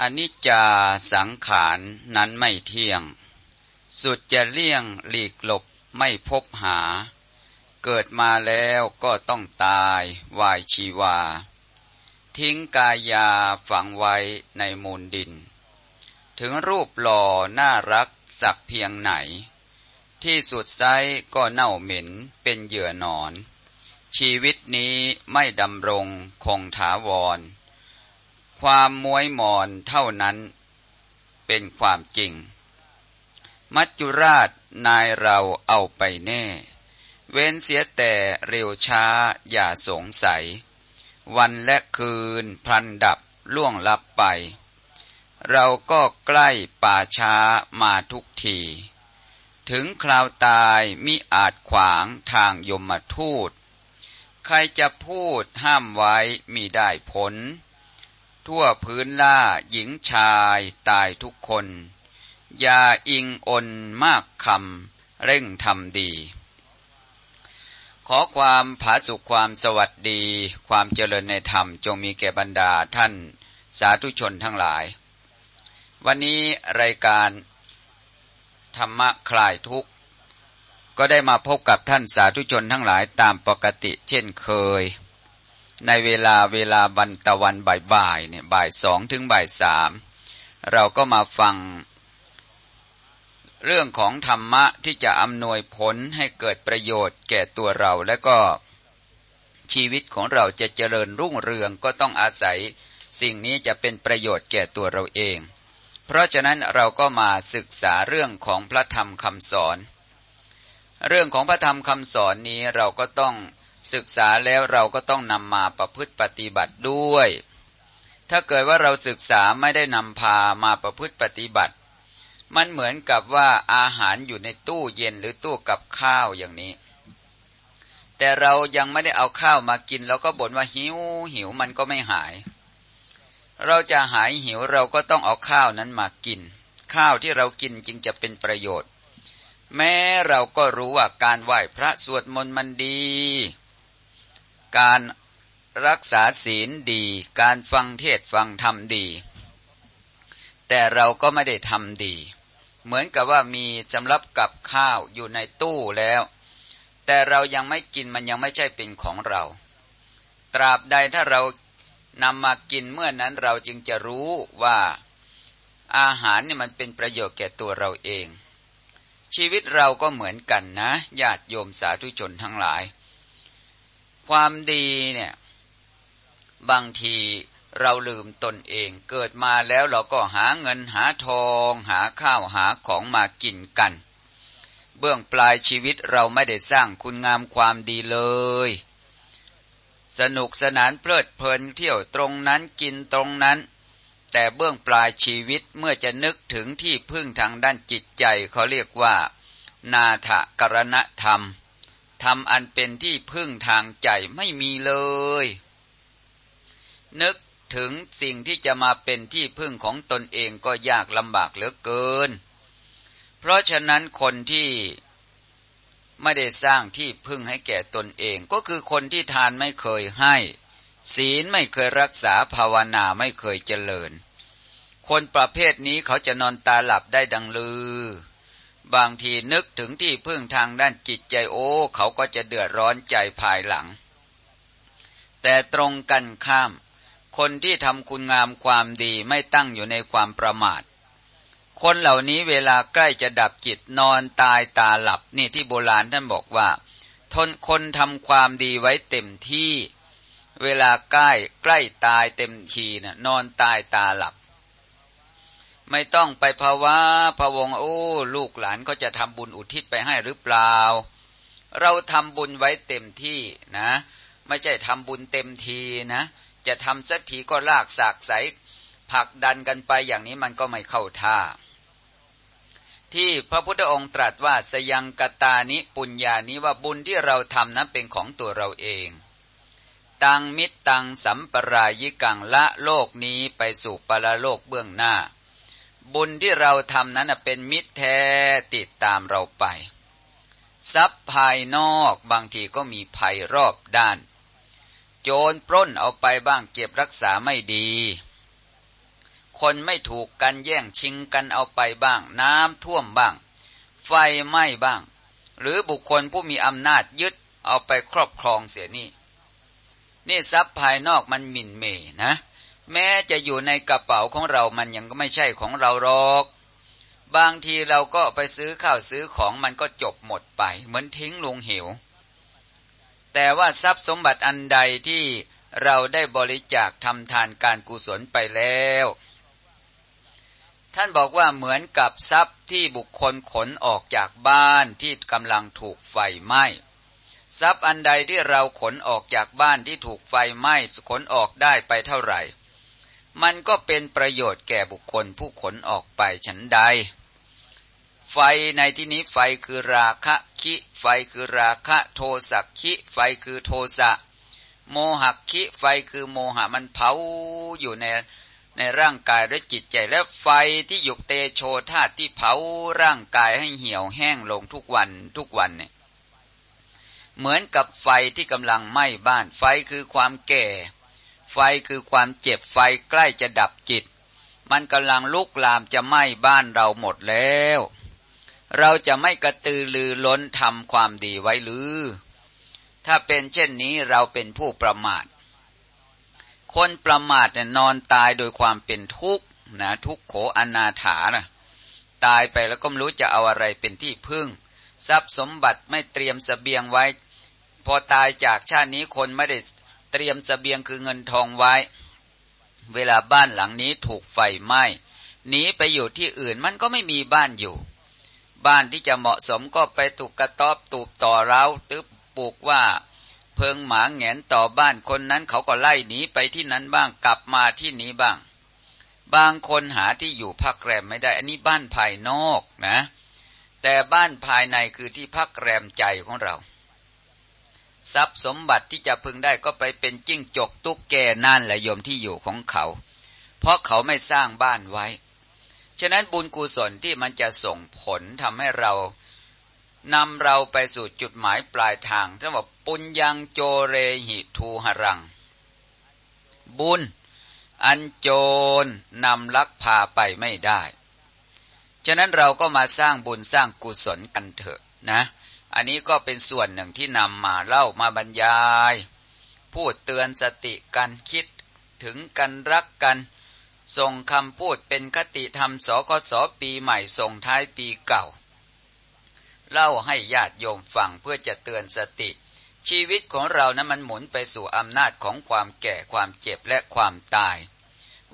อนิจจาสังขารนั้นไม่เที่ยง สุดจะเลี่ยงหลีกหลบไม่พบหา เกิดมาแล้วก็ต้องตายวายชีวา ทิ้งกายาฝังไว้ในมูลดิน ถึงรูปหล่อน่ารักสักเพียงไหน ที่สุดไซก็เน่าเหม็นเป็นเหยื่อนอน ชีวิตนี้ไม่ดำรงคงถาวร ความมวยหมอนเท่านั้นเป็นความจริง มัจจุราชนายเราเอาไปแน่ เว้นเสียแต่เร็วช้าอย่าสงสัย วันและคืนพลันดับล่วงลับไป เราก็ใกล้ป่าช้ามาทุกที ถึงคราวตายมิอาจขวางทางยมทูต ใครจะพูดห้ามไว้มีได้ผล ทั่วพื้นล่าหญิงชายตายทุกคนอย่าอิงอนมากคำเร่งทำดี ขอความผาสุขความสวัสดี ความเจริญในธรรมจงมีแก่บรรดาท่านสาธุชนทั้งหลาย วันนี้รายการธรรมะคลายทุกข์ ก็ได้มาพบกับท่านสาธุชนทั้งหลายตามปกติเช่นเคย ในเวลาเวลาวันตะวันบ่ายๆเนี่ยบ่ายสองถึงบ่ายสามเราก็มาฟัง เรื่องของธรรมะที่จะอำนวยผลให้เกิดประโยชน์แก่ตัวเราและก็ชีวิตของเราจะเจริญรุ่งเรืองก็ต้องอาศัย สิ่งนี้จะเป็นประโยชน์แก่ตัวเราเอง เพราะฉะนั้นเราก็มาศึกษาเรื่องของพระธรรมคำสอน เรื่องของพระธรรมคำสอนนี้เราก็ต้อง ศึกษาแล้วเราก็ต้องนำมาประพฤติปฏิบัติด้วย ถ้าเกิดว่าเราศึกษาไม่ได้นำพามาประพฤติปฏิบัติ มันเหมือนกับว่าอาหารอยู่ในตู้เย็นหรือตู้กับข้าวอย่างนี้ แต่เรายังไม่ได้เอาข้าวมากินเราก็บ่นว่าหิวหิวมันก็ไม่หาย เราจะหายหิวเราก็ต้องเอาข้าวนั้นมากิน ข้าวที่เรากินจึงจะเป็นประโยชน์ แม้เราก็รู้ว่าการไหว้พระสวดมนต์มันดี การรักษาศีลดี การฟังเทศฟังธรรมดี แต่เราก็ไม่ได้ทำดี เหมือนกับว่ามีสำรับกับข้าวอยู่ในตู้แล้ว แต่เรายังไม่กินมันยังไม่ใช่เป็นของเรา ตราบใดถ้าเรานำมากินเมื่อนั้นเราจึงจะรู้ว่าอาหารนี่มันเป็นประโยชน์แก่ตัวเราเอง ชีวิตเราก็เหมือนกันนะญาติโยมสาธุชนทั้งหลาย ความดีเนี่ย บางทีเราลืมตนเองเกิดมาแล้วเราก็หาเงินหาทอง หาข้าวหาของมากินกัน เบื้องปลายชีวิตเราไม่ได้สร้างคุณงามความดีเลย สนุกสนานเพลิดเพลินเที่ยวตรงนั้นกินตรงนั้น แต่เบื้องปลายชีวิตเมื่อจะนึกถึงที่พึ่งทางด้านจิตใจเขาเรียกว่า นาถกรณธรรม ธรรมอันเป็นที่พึ่งทางใจไม่มีเลย นึกถึงสิ่งที่จะมาเป็นที่พึ่งของตนเองก็ยากลำบากเหลือเกิน เพราะฉะนั้นคนที่ไม่ได้สร้างที่พึ่งให้แก่ตนเอง ก็คือคนที่ทานไม่เคยให้ ศีลไม่เคยรักษาภาวนาไม่เคยเจริญ คนประเภทนี้เขาจะนอนตาหลับได้ดังลือ บางทีนึกถึงที่พึ่งทางด้านจิตใจโอ้เขาก็จะเดือดร้อนใจภายหลัง แต่ตรงกันข้าม คนที่ทำคุณงามความดีไม่ตั้งอยู่ในความประมาท คนเหล่านี้เวลาใกล้จะดับจิตนอนตายตาหลับนี่ที่โบราณท่านบอกว่า ทนคนทำความดีไว้เต็มที่ เวลาใกล้ใกล้ตายเต็มทีนะ่ะนอนตายตาหลับ ไม่ต้องไปภาวะพะวงโอ้ ลูกหลานก็จะทำบุญอุทิศไปให้หรือเปล่า เราทำบุญไว้เต็มที่นะ ไม่ใช่ทำบุญเต็มทีนะ จะทำสักทีก็ลากสากใสผลักดันกันไปอย่างนี้มันก็ไม่เข้าท่า ที่พระพุทธองค์ตรัสว่าสยังกตานิปุญญานี้ว่าบุญที่เราทำนั้นเป็นของตัวเราเองตังมิตรตังสัมปรายิกังละโลกนี้ไปสู่ปรโลกเบื้องหน้า บุญที่เราทำนั้นเป็นมิตรแท้ติดตามเราไป ทรัพย์ภายนอกบางทีก็มีภัยรอบด้าน โจรปล้นเอาไปบ้างเก็บรักษาไม่ดีคคลไม่ถูกกันแย่งชิงกันเอาไปบ้าง น้ำท่วมบ้าง ไฟไหม้บ้าง หรือบุคคลผู้มีอำนาจยึดเอาไปครอบครองเสียนี่ นี่ทรัพย์ภายนอกมันหมิ่นเมนะ แม้จะอยู่ในกระเป๋าของเรามันยังก็ไม่ใช่ของเราหรอก บางทีเราก็ไปซื้อข้าวซื้อของมันก็จบหมดไป เหมือนทิ้งลงเหว แต่ว่าทรัพย์สมบัติอันใดที่เราได้บริจาคทำทานการกุศลไปแล้ว ท่านบอกว่าเหมือนกับทรัพย์ที่บุคคลขนออกจากบ้านที่กำลังถูกไฟไหม้ทรัพย์อันใดที่เราขนออกจากบ้านที่ถูกไฟไหม้ขนออกได้ไปเท่าไหร่ มันก็เป็นประโยชน์แก่บุคคลผู้ขนออกไปฉันใด ไฟในที่นี้ไฟคือราคะคิ ไฟคือราคะโทสักคิ ไฟคือโทสะโมหักคิ ไฟคือโมหะมันเผาอยู่ในในร่างกายและจิตใจและไฟที่หยุกเตโชธาตุที่เผาร่างกายให้เหี่ยวแห้งลงทุกวันทุกวันเนี่ยเหมือนกับไฟที่กำลังไหม้บ้าน ไฟคือความแก่ ไฟคือความเจ็บไฟใกล้จะดับจิต มันกำลังลุกลามจะไหม้บ้านเราหมดแล้ว เราจะไม่กระตือรือร้นทำความดีไว้หรือ ถ้าเป็นเช่นนี้เราเป็นผู้ประมาท คนประมาทเนี่ยนอนตายโดยความเป็นทุกข์นะทุกโขอนาถานะตายไปแล้วก็ไม่รู้จะเอาอะไรเป็นที่พึ่ง ทรัพย์สมบัติไม่เตรียมสเสบียงไว้ พอตายจากชาตินี้คนไม่ได้ เตรียมสเสบียงคือเงินทองไว้ เวลาบ้านหลังนี้ถูกไฟไหม้หนีไปอยู่ที่อื่นมันก็ไม่มีบ้านอยู่ บ้านที่จะเหมาะสมก็ไปถูกกระต๊อบตูบต่อเราตึบปลูกว่า เพิงหมาแงนต่อบ้านคนนั้นเขาก็ไล่หนีไปที่นั้นบ้างกลับมาที่นี้บ้าง บางคนหาที่อยู่พักแรมไม่ได้ อันนี้บ้านภายนอกนะ แต่บ้านภายในคือที่พักแรมใจของเรา ทรัพย์สมบัติที่จะพึงได้ก็ไปเป็นจิ้งจกตุ๊กแกนั่นแหละโยมที่อยู่ของเขา เพราะเขาไม่สร้างบ้านไว้ ฉะนั้นบุญกุศลที่มันจะส่งผลทำให้เรานำเราไปสู่จุดหมายปลายทางท่านบอกปุญญังโจเรหิทูหรัง บุญ อันโจรนำลักพาไปไม่ได้ ฉะนั้นเราก็มาสร้างบุญสร้างกุศลกันเถอะนะ อันนี้ก็เป็นส่วนหนึ่งที่นำมาเล่ามาบรรยาย พูดเตือนสติกันคิดถึงกันรักกัน ส่งคำพูดเป็นคติธรรมสกสปีใหม่ส่งท้ายปีเก่า เล่าให้ญาติโยมฟังเพื่อจะเตือนสติ ชีวิตของเรานะั้นมันหมุนไปสู่อำนาจของความแก่ความเจ็บและความตาย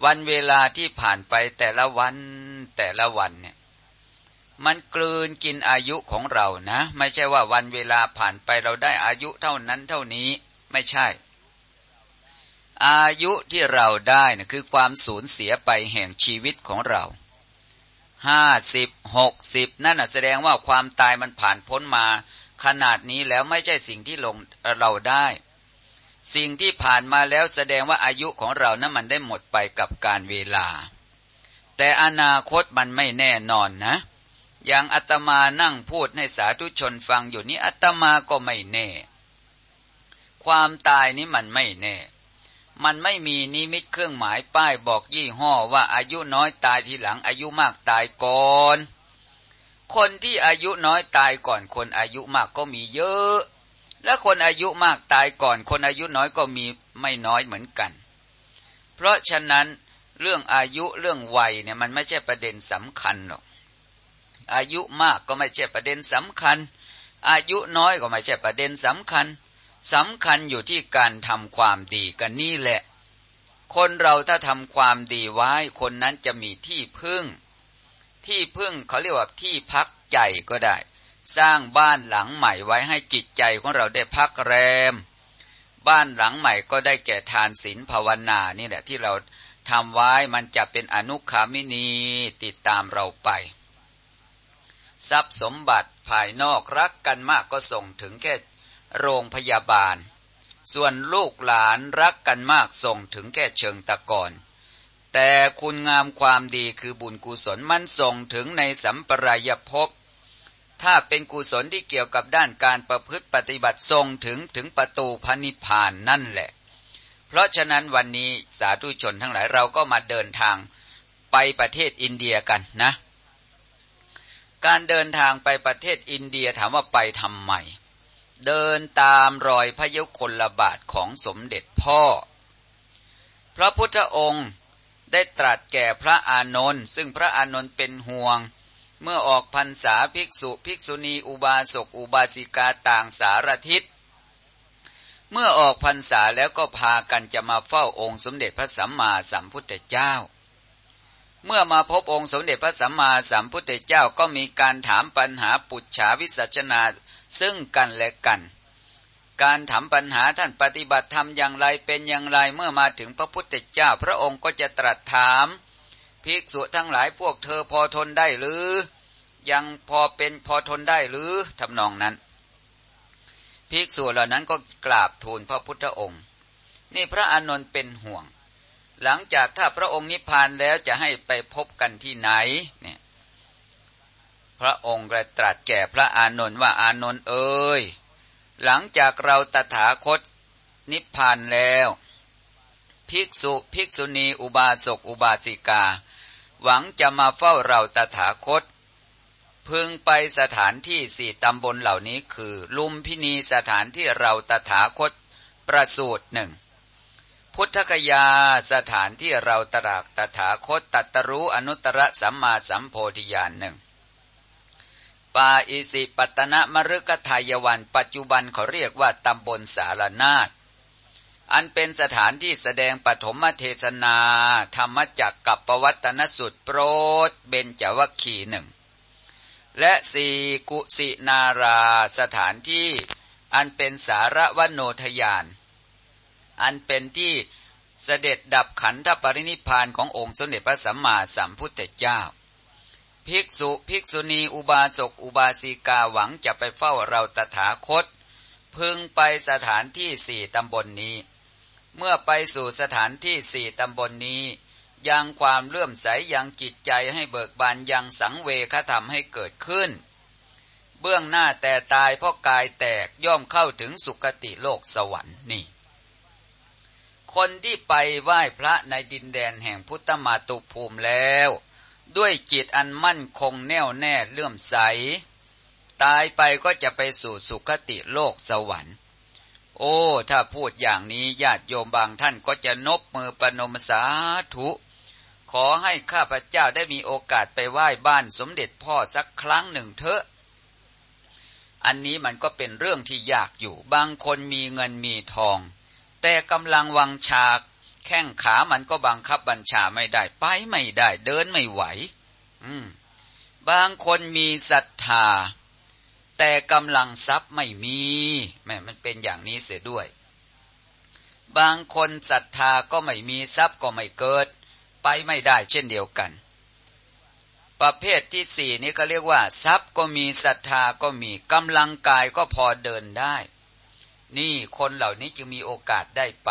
วันเวลาที่ผ่านไปแต่ละวันแต่ละวันเนี่ย มันกลืนกินอายุของเรานะ ไม่ใช่ว่าวันเวลาผ่านไปเราได้อายุเท่านั้นเท่านี้ไม่ใช่ อายุที่เราได้นะคือความสูญเสียไปแห่งชีวิตของเราห้าสิบหกสิบนั่นนะแสดงว่าความตายมันผ่านพ้นมา ขนาดนี้แล้วไม่ใช่สิ่งที่ลงเราได้ สิ่งที่ผ่านมาแล้วแสดงว่าอายุของเรานั้นมันได้หมดไปกับการเวลา แต่อนาคตมันไม่แน่นอนนะ อย่างอาตมานั่งพูดให้สาธุชนฟังอยู่นี้อาตมาก็ไม่แน่ ความตายนี้มันไม่แน่ มันไม่มีนิมิตเครื่องหมายป้ายบอกยี่ห้อว่าอายุน้อยตายทีหลังอายุมากตายก่อน คนที่อายุน้อยตายก่อนคนอายุมากก็มีเยอะ และคนอายุมากตายก่อน คนอายุน้อยก็มีไม่น้อยเหมือนกัน เพราะฉะนั้นเรื่องอายุเรื่องวัยเนี่ยมันไม่ใช่ประเด็นสำคัญหรอก อายุมากก็ไม่ใช่ประเด็นสำคัญ อายุน้อยก็ไม่ใช่ประเด็นสำคัญสำคัญอยู่ที่การทำความดีกันนี่แหละ คนเราถ้าทำความดีไว้คนนั้นจะมีที่พึ่ง ที่พึ่งเขาเรียกว่าที่พักใจก็ได้ สร้างบ้านหลังใหม่ไว้ให้จิตใจของเราได้พักแรม บ้านหลังใหม่ก็ได้แก่ทานศีลภาวนานี่แหละที่เราทำไว้มันจะเป็นอนุขามินีติดตามเราไป ทรัพย์สมบัติภายนอกรักกันมากก็ส่งถึงแค่โรงพยาบาล ส่วนลูกหลานรักกันมากส่งถึงแค่เชิงตะกอนแต่คุณงามความดีคือบุญกุศลมันส่งถึงในสัมปรายภพ ถ้าเป็นกุศลที่เกี่ยวกับด้านการประพฤติปฏิบัติส่งถึงถึงประตูพระนิพพานนั่นแหละ เพราะฉะนั้นวันนี้สาธุชนทั้งหลายเราก็มาเดินทางไปประเทศอินเดียกันนะ การเดินทางไปประเทศอินเดียถามว่าไปทำไม เดินตามรอยพระยุคลบาทของสมเด็จพ่อ พระพุทธองค์ได้ตรัสแก่พระอานนท์ซึ่งพระอานนท์เป็นห่วง เมื่อออกพรรษาภิกษุภิกษุณีอุบาสกอุบาสิกาต่างสารทิศ เมื่อออกพรรษาแล้วก็พากันจะมาเฝ้าองค์สมเด็จพระสัมมาสัมพุทธเจ้า เมื่อมาพบองค์สมเด็จพระสัมมาสัมพุทธเจ้าก็มีการถามปัญหาปุจฉาวิสัชนาซึ่งกันและกัน การถามปัญหาท่านปฏิบัติธรรมอย่างไรเป็นอย่างไรเมื่อมาถึงพระพุทธเจ้า พระองค์ก็จะตรัสถาม ภิกษุทั้งหลายพวกเธอพอทนได้หรือ ยังพอเป็นพอทนได้หรือทำนองนั้น ภิกษุเหล่านั้นก็กราบทูลพระพุทธองค์ นี่พระอานนท์เป็นห่วง หลังจากถ้าพระองค์นิพพานแล้วจะให้ไปพบกันที่ไหนเนี่ยพระองค์กระตรัสแก่พระอานนท์ว่าอานนท์เอ้ยหลังจากเราตถาคตนิพพานแล้ว ภิกษุภิกษุณีอุบาสกอุบาสิกา หวังจะมาเฝ้าเราตถาคต พึงไปสถานที่สี่ตำบลเหล่านี้คือ ลุมพินีสถานที่เราตถาคตประสูตรหนึ่ง พุทธกยาสถานที่เราตรากตถาคตตัตรู้อนุตตรสัมมาสัมโพธิญาณหนึ่งปาอิสิปตนะมรุกทายวัน ปัจจุบันเขาเรียกว่าตำบลสารนาฏอันเป็นสถานที่แสดงปฐมเทศนา ธรรมจักกับปวัตนสุดโปรดเบญจวัคคีหนึ่ง และสี่กุสินาราสถานที่อันเป็นสารวโนทยาน อันเป็นที่เสด็จดับขันธปรินิพานขององค์สมเด็จพระสัมมาสัมพุทธเจ้า ภิกษุภิกษุณีอุบาสกอุบาสิกาหวังจะไปเฝ้าเราตถาคต พึงไปสถานที่สี่ตำบลนนี้ เมื่อไปสู่สถานที่สี่ตำบลนนี้ ยังความเลื่อมใสยังจิตใจให้เบิกบานยังสังเวคธรรมให้เกิดขึ้น เบื้องหน้าแต่ตายเพราะกายแตกย่อมเข้าถึงสุคติโลกสวรรค์นี่ คนที่ไปไหว้พระในดินแดนแห่งพุทธมาตุภูมิแล้ว ด้วยจิตอันมั่นคงแน่วแน่เลื่อมใส ตายไปก็จะไปสู่สุคติโลกสวรรค์ โอ้ ถ้าพูดอย่างนี้ญาติโยมบางท่านก็จะนบมือประนมสาธุ ขอให้ข้าพเจ้าได้มีโอกาสไปไหว้บ้านสมเด็จพ่อสักครั้งหนึ่งเถอะอันนี้มันก็เป็นเรื่องที่ยากอยู่ บางคนมีเงินมีทอง แต่กำลังวังชาแข้งขามันก็บังคับบัญชาไม่ได้ ไปไม่ได้ เดินไม่ไหว อืมบางคนมีศรัทธา แต่กำลังทรัพย์ไม่มีแม่มันเป็นอย่างนี้เสียด้วย บางคนศรัทธาก็ไม่มีทรัพย์ก็ไม่เกิด ไปไม่ได้เช่นเดียวกัน ประเภทที่สี่นี้ก็เรียกว่า ทรัพย์ก็มีศรัทธาก็มีกำลังกายก็พอเดินได้ นี่คนเหล่านี้จึงมีโอกาสได้ไป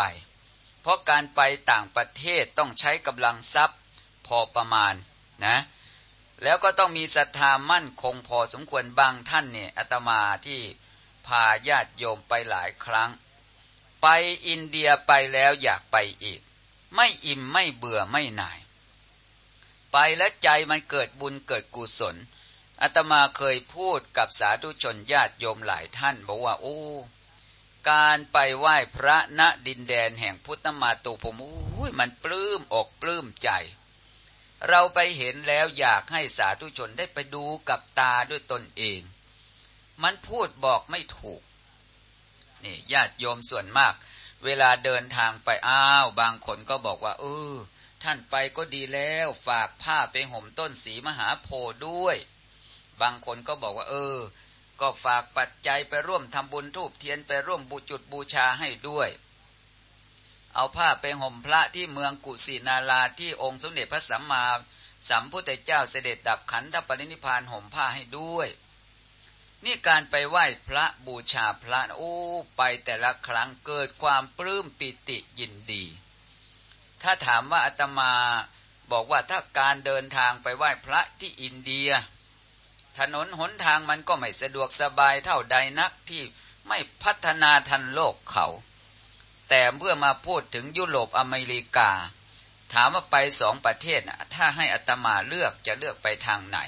เพราะการไปต่างประเทศต้องใช้กำลังทรัพย์พอประมาณนะแล้วก็ต้องมีศรัทธามั่นคงพอสมควรบางท่านเนี่ยอาตมาที่พาญาติโยมไปหลายครั้ง ไปอินเดียไปแล้วอยากไปอีก ไม่อิ่มไม่เบื่อไม่หน่าย ไปแล้วใจมันเกิดบุญเกิดกุศลอาตมาเคยพูดกับสาธุชนญาติโยมหลายท่าน บอกว่าโอ้ การไปไหว้พระณดินแดนแห่งพุทธมาตุผมโอ้ยมันปลื้มอกปลื้มใจ เราไปเห็นแล้วอยากให้สาธุชนได้ไปดูกับตาด้วยตนเอง มันพูดบอกไม่ถูกนี่ญาติโยมส่วนมาก เวลาเดินทางไปอ้าว บางคนก็บอกว่า เออ ท่านไปก็ดีแล้ว ฝากผ้าไปห่มต้นสีมหาโพด้วย บางคนก็บอกว่า เออ ก็ฝากปัจจัยไปร่วมทำบุญทูบเทียนไปร่วมบูจุดบูชาให้ด้วย เอาผ้าไปห่มพระที่เมืองกุสินาราที่องค์สมเด็จพระสัมมาสัมพุทธเจ้าเสด็จดับขันธปรินิพานห่มผ้าให้ด้วย นี่การไปไหว้พระบูชาพระโอ้ไปแต่ละครั้งเกิดความปลื้มปิติยินดี ถ้าถามว่าอาตมาบอกว่าถ้าการเดินทางไปไหว้พระที่อินเดีย ถนนหนทางมันก็ไม่สะดวกสบายเท่าใดนักที่ไม่พัฒนาทันโลกเขา แต่เมื่อมาพูดถึงยุโรปอเมริกา ถามว่าไปสองประเทศนะถ้าให้อัตมาเลือกจะเลือกไปทางไหน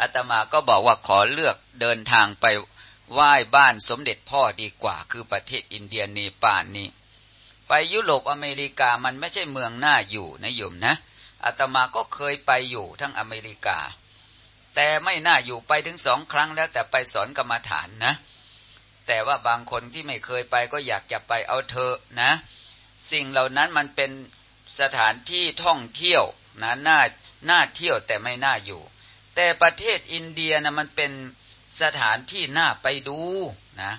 อัตมาก็บอกว่าขอเลือกเดินทางไปไหว้บ้านสมเด็จพ่อดีกว่า คือประเทศอินเดียเนปาลนนี้ ไปยุโรปอเมริกามันไม่ใช่เมืองน่าอยู่นะโยมนะอาตมาก็เคยไปอยู่ทั้งอเมริกา แต่ไม่น่าอยู่ไปถึงสองครั้งแล้ว แต่ไปสอนกรรมฐานนะ แต่ว่าบางคนที่ไม่เคยไปก็อยากจะไปเอาเธอนะ สิ่งเหล่านั้นมันเป็นสถานที่ท่องเที่ยวนะน่าน่าเที่ยวแต่ไม่น่าอยู่ แต่ประเทศอินเดียนะมันเป็นสถานที่น่าไปดูนะ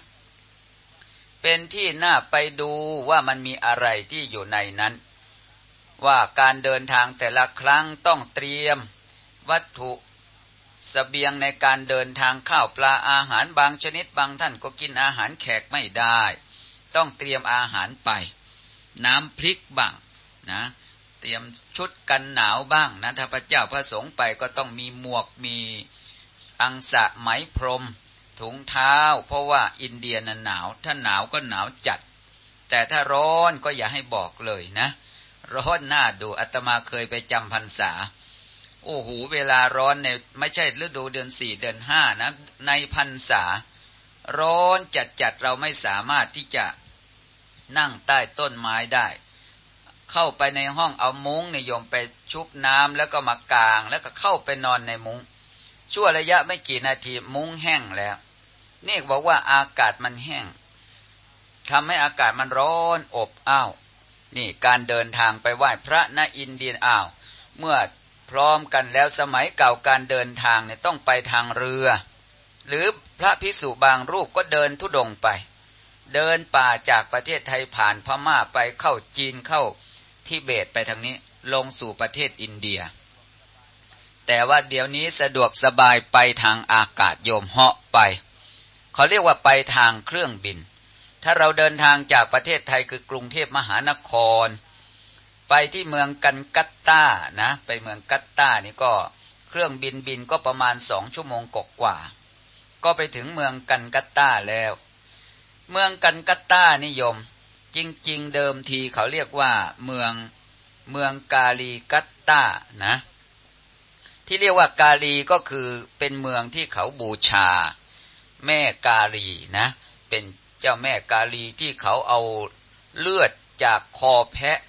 เป็นที่น่าไปดูว่ามันมีอะไรที่อยู่ในนั้น ว่าการเดินทางแต่ละครั้งต้องเตรียม วัตถุ สเบียงในการเดินทางข้าวปลาอาหารบางชนิดบางท่านก็กินอาหารแขกไม่ได้ ต้องเตรียมอาหารไป น้ำพริกบ้างนะเตรียมชุดกันหนาวบ้างนะถ้าพระเจ้าพระสงฆ์ไปก็ต้องมีหมวกมีอังสะไหมพรม ถุงเท้า เพราะว่าอินเดียนั้นหนาว ถ้าหนาวก็หนาวจัด แต่ถ้าร้อนก็อย่าให้บอกเลยนะ ร้อนหน้าดูอาตมาเคยไปจำพรรษา โอ้โหเวลาร้อนเนี่ยไม่ใช่ฤดูเดือนสี่เดือนห้านะ ในพรรษา ร้อนจัดจัดเราไม่สามารถที่จะนั่งใต้ต้นไม้ได้ เข้าไปในห้องเอามุ้งนิยมไปชุบน้ำแล้วก็มากาง แล้วก็เข้าไปนอนในมุง้ง ชั่วระยะไม่กี่นาทีมุ้งแห้งแล้วนี่บอกว่าอากาศมันแห้งทำให้อากาศมันร้อนอบอ้าว นี่การเดินทางไปไหว้พระณอินเดียอ้าว เมื่อ พร้อมกันแล้วสมัยเก่าการเดินทางเนี่ยต้องไปทางเรือ หรือพระพิสุบางรูปก็เดินทุดงไป เดินป่าจากประเทศไทยผ่านพม่าไปเข้าจีนเข้าทิเบตไปทางนี้ลงสู่ประเทศอินเดีย แต่ว่าเดี๋ยวนี้สะดวกสบายไปทางอากาศโยมเหาะไป เขาเรียกว่าไปทางเครื่องบิน ถ้าเราเดินทางจากประเทศไทยคือกรุงเทพมหานคร ไปที่เมืองกันกัตตานะ ไปเมืองกัตตานี่ก็เครื่องบินบินก็ประมาณสองชั่วโมงกกว่า ก็ไปถึงเมืองกันกัตตาแล้ว เมืองกันกัตตานิยม จริง ๆ เดิมทีเขาเรียกว่าเมืองเมืองกาลีกัตตานะ ที่เรียกว่ากาลีก็คือเป็นเมืองที่เขาบูชา แม่กาลีนะ เป็นเจ้าแม่กาลีที่เขาเอาเลือดจากคอแพะ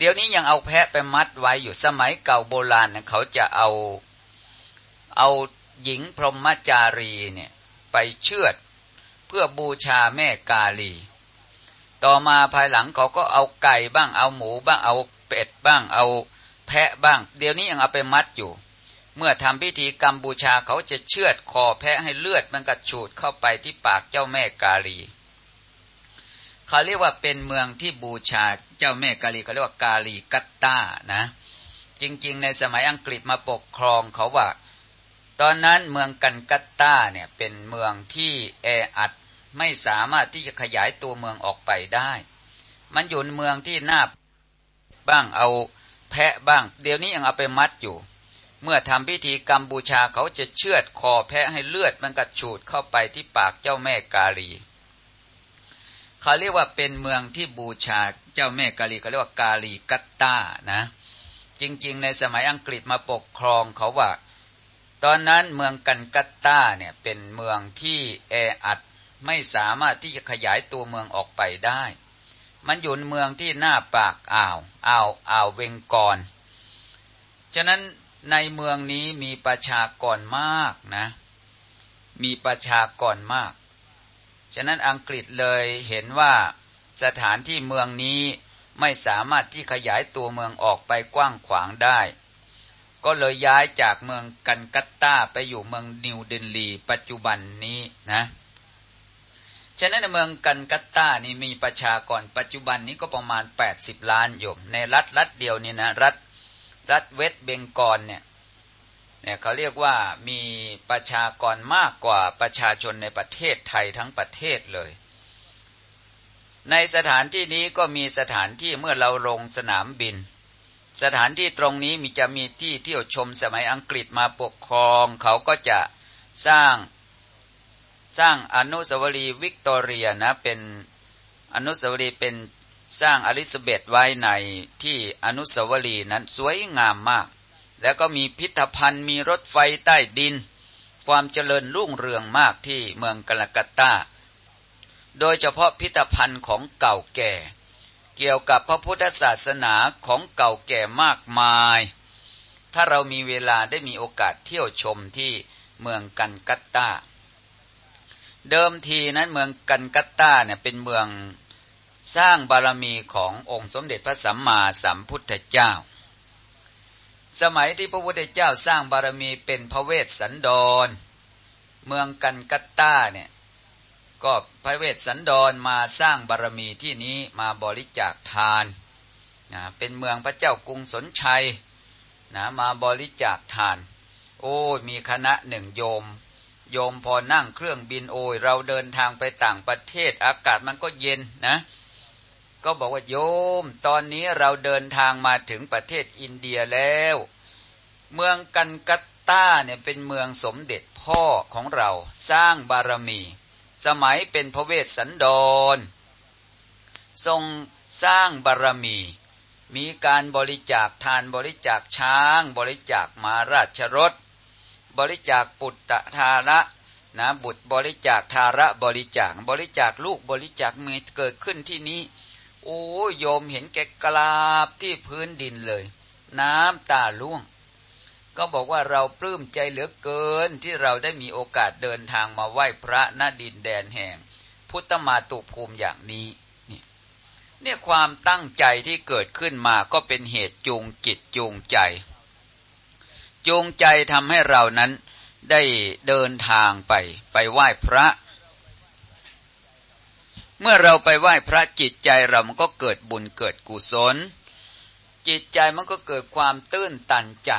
เดี๋ยวนี้ยังเอาแพะไปมัดไว้อยู่สมัยเก่าโบราณเขาจะเอาเอาหญิงพรหมจารีเนี่ยไปเชือดเพื่อบูชาแม่กาลี ต่อมาภายหลังเขาก็เอาไก่บ้างเอาหมูบ้างเอาเป็ดบ้างเอาแพะบ้าง เดี๋ยวนี้ยังเอาไปมัดอยู่ เมื่อทำพิธีกรรมบูชาเขาจะเชือดคอแพะให้เลือดมันกระฉูดเข้าไปที่ปากเจ้าแม่กาลี เขาเรียกว่าเป็นเมืองที่บูชาเจ้าแม่กาลีเขาเรียกว่ากาลีกัตตานะ จริง ๆ ในสมัยอังกฤษมาปกครองเขาว่า ตอนนั้นเมืองกันกัตตาเนี่ยเป็นเมืองที่แออัดไม่สามารถที่จะขยายตัวเมืองออกไปได้ มันอยู่เมืองที่นาบบ้างเอาแพะบ้าง เดี๋ยวนี้ยังเอาไปมัดอยู่ เมื่อทำพิธีกรรมบูชาเขาจะเชือดคอแพะให้เลือดมันกระฉูดเข้าไปที่ปากเจ้าแม่กาลี เขาเรียกว่าเป็นเมืองที่บูชาเจ้าแม่กาลีเขาเรียกว่ากาลีกัตตานะ จริง ๆ ในสมัยอังกฤษมาปกครองเขาว่า ตอนนั้นเมืองกันกัตตาเนี่ยเป็นเมืองที่แออัดไม่สามารถที่จะขยายตัวเมืองออกไปได้ มันอยู่เมืองที่หน้าปากอ่าวอ่าวอ่าวเวงกอนฉะนั้นในเมืองนี้มีประชากรมากนะ มีประชากรมาก ฉะนั้นอังกฤษเลยเห็นว่าสถานที่เมืองนี้ไม่สามารถที่ขยายตัวเมืองออกไปกว้างขวางได้ ก็เลยย้ายจากเมืองกันกัตตาไปอยู่เมืองนิวเดนลีปัจจุบันนี้นะ ฉะนั้นในเมืองกันกัตตานี่มีประชากรปัจจุบันนี้ก็ประมาณ 80 ล้านอยู่ในรัฐรัฐเดียวนี่นะรัฐรัฐเวสเบงกอลเนี่ย เนี่ยเขาเรียกว่ามีประชากรมากกว่าประชาชนในประเทศไทยทั้งประเทศเลย ในสถานที่นี้ก็มีสถานที่เมื่อเราลงสนามบิน สถานที่ตรงนี้มีจะมีที่เที่ยวชมสมัยอังกฤษมาปกครอง เขาก็จะสร้างสร้างอนุสาวรีย์วิกตอเรียนะเป็นอนุสาวรีย์เป็นสร้างอลิซาเบธไว้ในที่อนุสาวรีย์นั้นสวยงามมาก แล้วก็มีพิพิธภัณฑ์มีรถไฟใต้ดิน ความเจริญรุ่งเรืองมากที่เมืองกลกัตตา โดยเฉพาะพิพิธภัณฑ์ของเก่าแก่ เกี่ยวกับพระพุทธศาสนาของเก่าแก่มากมาย ถ้าเรามีเวลาได้มีโอกาสเที่ยวชมที่เมืองกันกัตตา เดิมทีนั้นเมืองกันกัตตาเนี่ยเป็นเมืองสร้างบารมีขององค์สมเด็จพระสัมมาสัมพุทธเจ้า สมัยที่พระพุทธเจ้าสร้างบารมีเป็นพระเวสสันดร เมืองกันกัตตาเนี่ยก็พระเวสสันดรมาสร้างบารมีที่นี้มาบริจาคทานนะเป็นเมืองพระเจ้ากรุงสนชัยนะมาบริจาคทาน โอ้มีคณะหนึ่งโยม โยมพอนั่งเครื่องบินโอ้ยเราเดินทางไปต่างประเทศอากาศมันก็เย็นนะ ก็บอกว่าโยม ตอนนี้เราเดินทางมาถึงประเทศอินเดียแล้ว เมืองกันกัตตาเนี่ยเป็นเมืองสมเด็จพ่อของเราสร้างบารมี สมัยเป็นพระเวสสันดร ทรงสร้างบารมี มีการบริจาคทานบริจาคช้าง บริจาคมาราชรถ บริจาคปุตตะทาระนะบุตรบริจาคทาระบริจาคบริจาคลูกบริจาคมีเกิดขึ้นที่นี้ โอ้โยมเห็นแกกราบที่พื้นดินเลย น้ำตาล่วง ก็บอกว่าเราปลื้มใจเหลือเกินที่เราได้มีโอกาสเดินทางมาไหว้พระณดินแดนแห่ง พุทธมาตุภูมิอย่างนี้เนี่ยเนี่ยความตั้งใจที่เกิดขึ้นมาก็เป็นเหตุจูงจิตจูงใจ จูงใจทำให้เรานั้นได้เดินทางไปไปไหว้พระ เมื่อเราไปไหว้พระจิตใจเรามันก็เกิดบุญเกิดกุศล จิตใจมันก็เกิดความตื้นตันใจ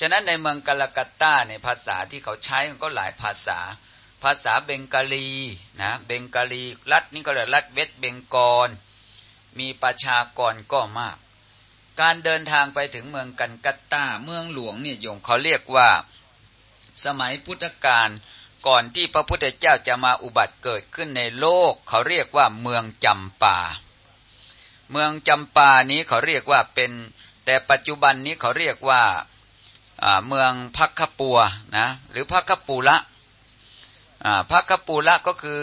ฉะนั้นในเมืองกาลกัตตาในภาษาที่เขาใช้มันก็หลายภาษา ภาษาเบงกาลีนะเบงกาลีรัฐนี้ก็เรียกรัฐเวสเบงกอลมีประชากรก็มาก การเดินทางไปถึงเมืองกันกัตตาเมืองหลวงเนี่ยโยงเขาเรียกว่า สมัยพุทธกาล ก่อนที่พระพุทธเจ้าจะมาอุบัติเกิดขึ้นในโลก เขาเรียกว่าเมืองจำปา เมืองจำปานี้เขาเรียกว่าเป็น แต่ปัจจุบันนี้เขาเรียกว่าเมืองพักขปัวนะหรือพักขปูละพักขปูละก็คือ